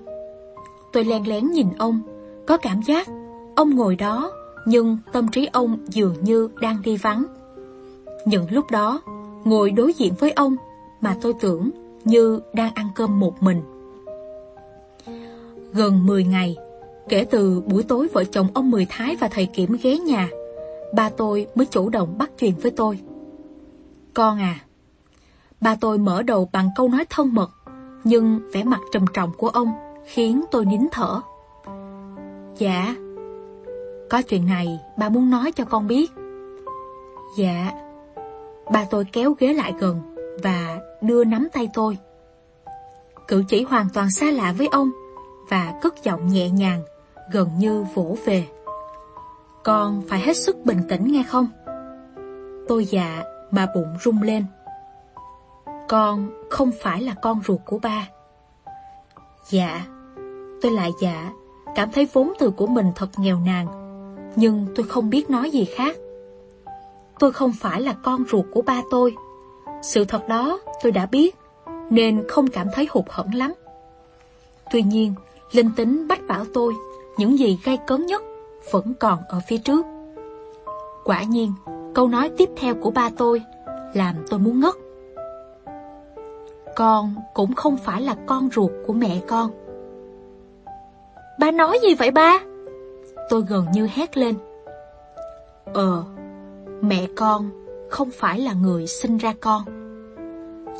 Tôi len lén nhìn ông, có cảm giác ông ngồi đó, nhưng tâm trí ông dường như đang đi vắng. Những lúc đó, ngồi đối diện với ông mà tôi tưởng như đang ăn cơm một mình. Gần 10 ngày, kể từ buổi tối vợ chồng ông Mười Thái và thầy Kiểm ghé nhà, ba tôi mới chủ động bắt chuyện với tôi. Con à, ba tôi mở đầu bằng câu nói thân mật, nhưng vẻ mặt trầm trọng của ông khiến tôi nín thở. Dạ, có chuyện này ba muốn nói cho con biết. Dạ, ba tôi kéo ghế lại gần và đưa nắm tay tôi. Cử chỉ hoàn toàn xa lạ với ông và cất giọng nhẹ nhàng, gần như vỗ về. Con phải hết sức bình tĩnh nghe không? Tôi dạ mà bụng rung lên. Con không phải là con ruột của ba. Dạ, tôi lại dạ, cảm thấy vốn từ của mình thật nghèo nàn, nhưng tôi không biết nói gì khác. Tôi không phải là con ruột của ba tôi. Sự thật đó tôi đã biết, nên không cảm thấy hụt hẫng lắm. Tuy nhiên, linh tính bách bảo tôi, những gì gây cấn nhất vẫn còn ở phía trước. Quả nhiên, câu nói tiếp theo của ba tôi làm tôi muốn ngất. Con cũng không phải là con ruột của mẹ con. Ba nói gì vậy ba? Tôi gần như hét lên. Ờ, mẹ con không phải là người sinh ra con.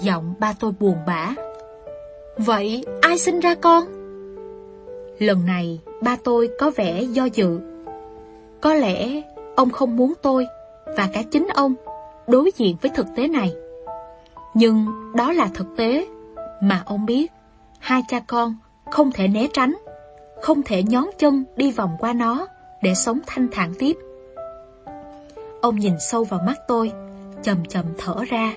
Giọng ba tôi buồn bã. Vậy ai sinh ra con? Lần này ba tôi có vẻ do dự. Có lẽ ông không muốn tôi và cả chính ông đối diện với thực tế này. Nhưng đó là thực tế mà ông biết hai cha con không thể né tránh, không thể nhón chân đi vòng qua nó để sống thanh thản tiếp. Ông nhìn sâu vào mắt tôi, chậm chậm thở ra.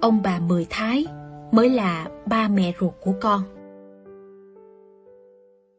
Ông bà Mười Thái mới là ba mẹ ruột của con.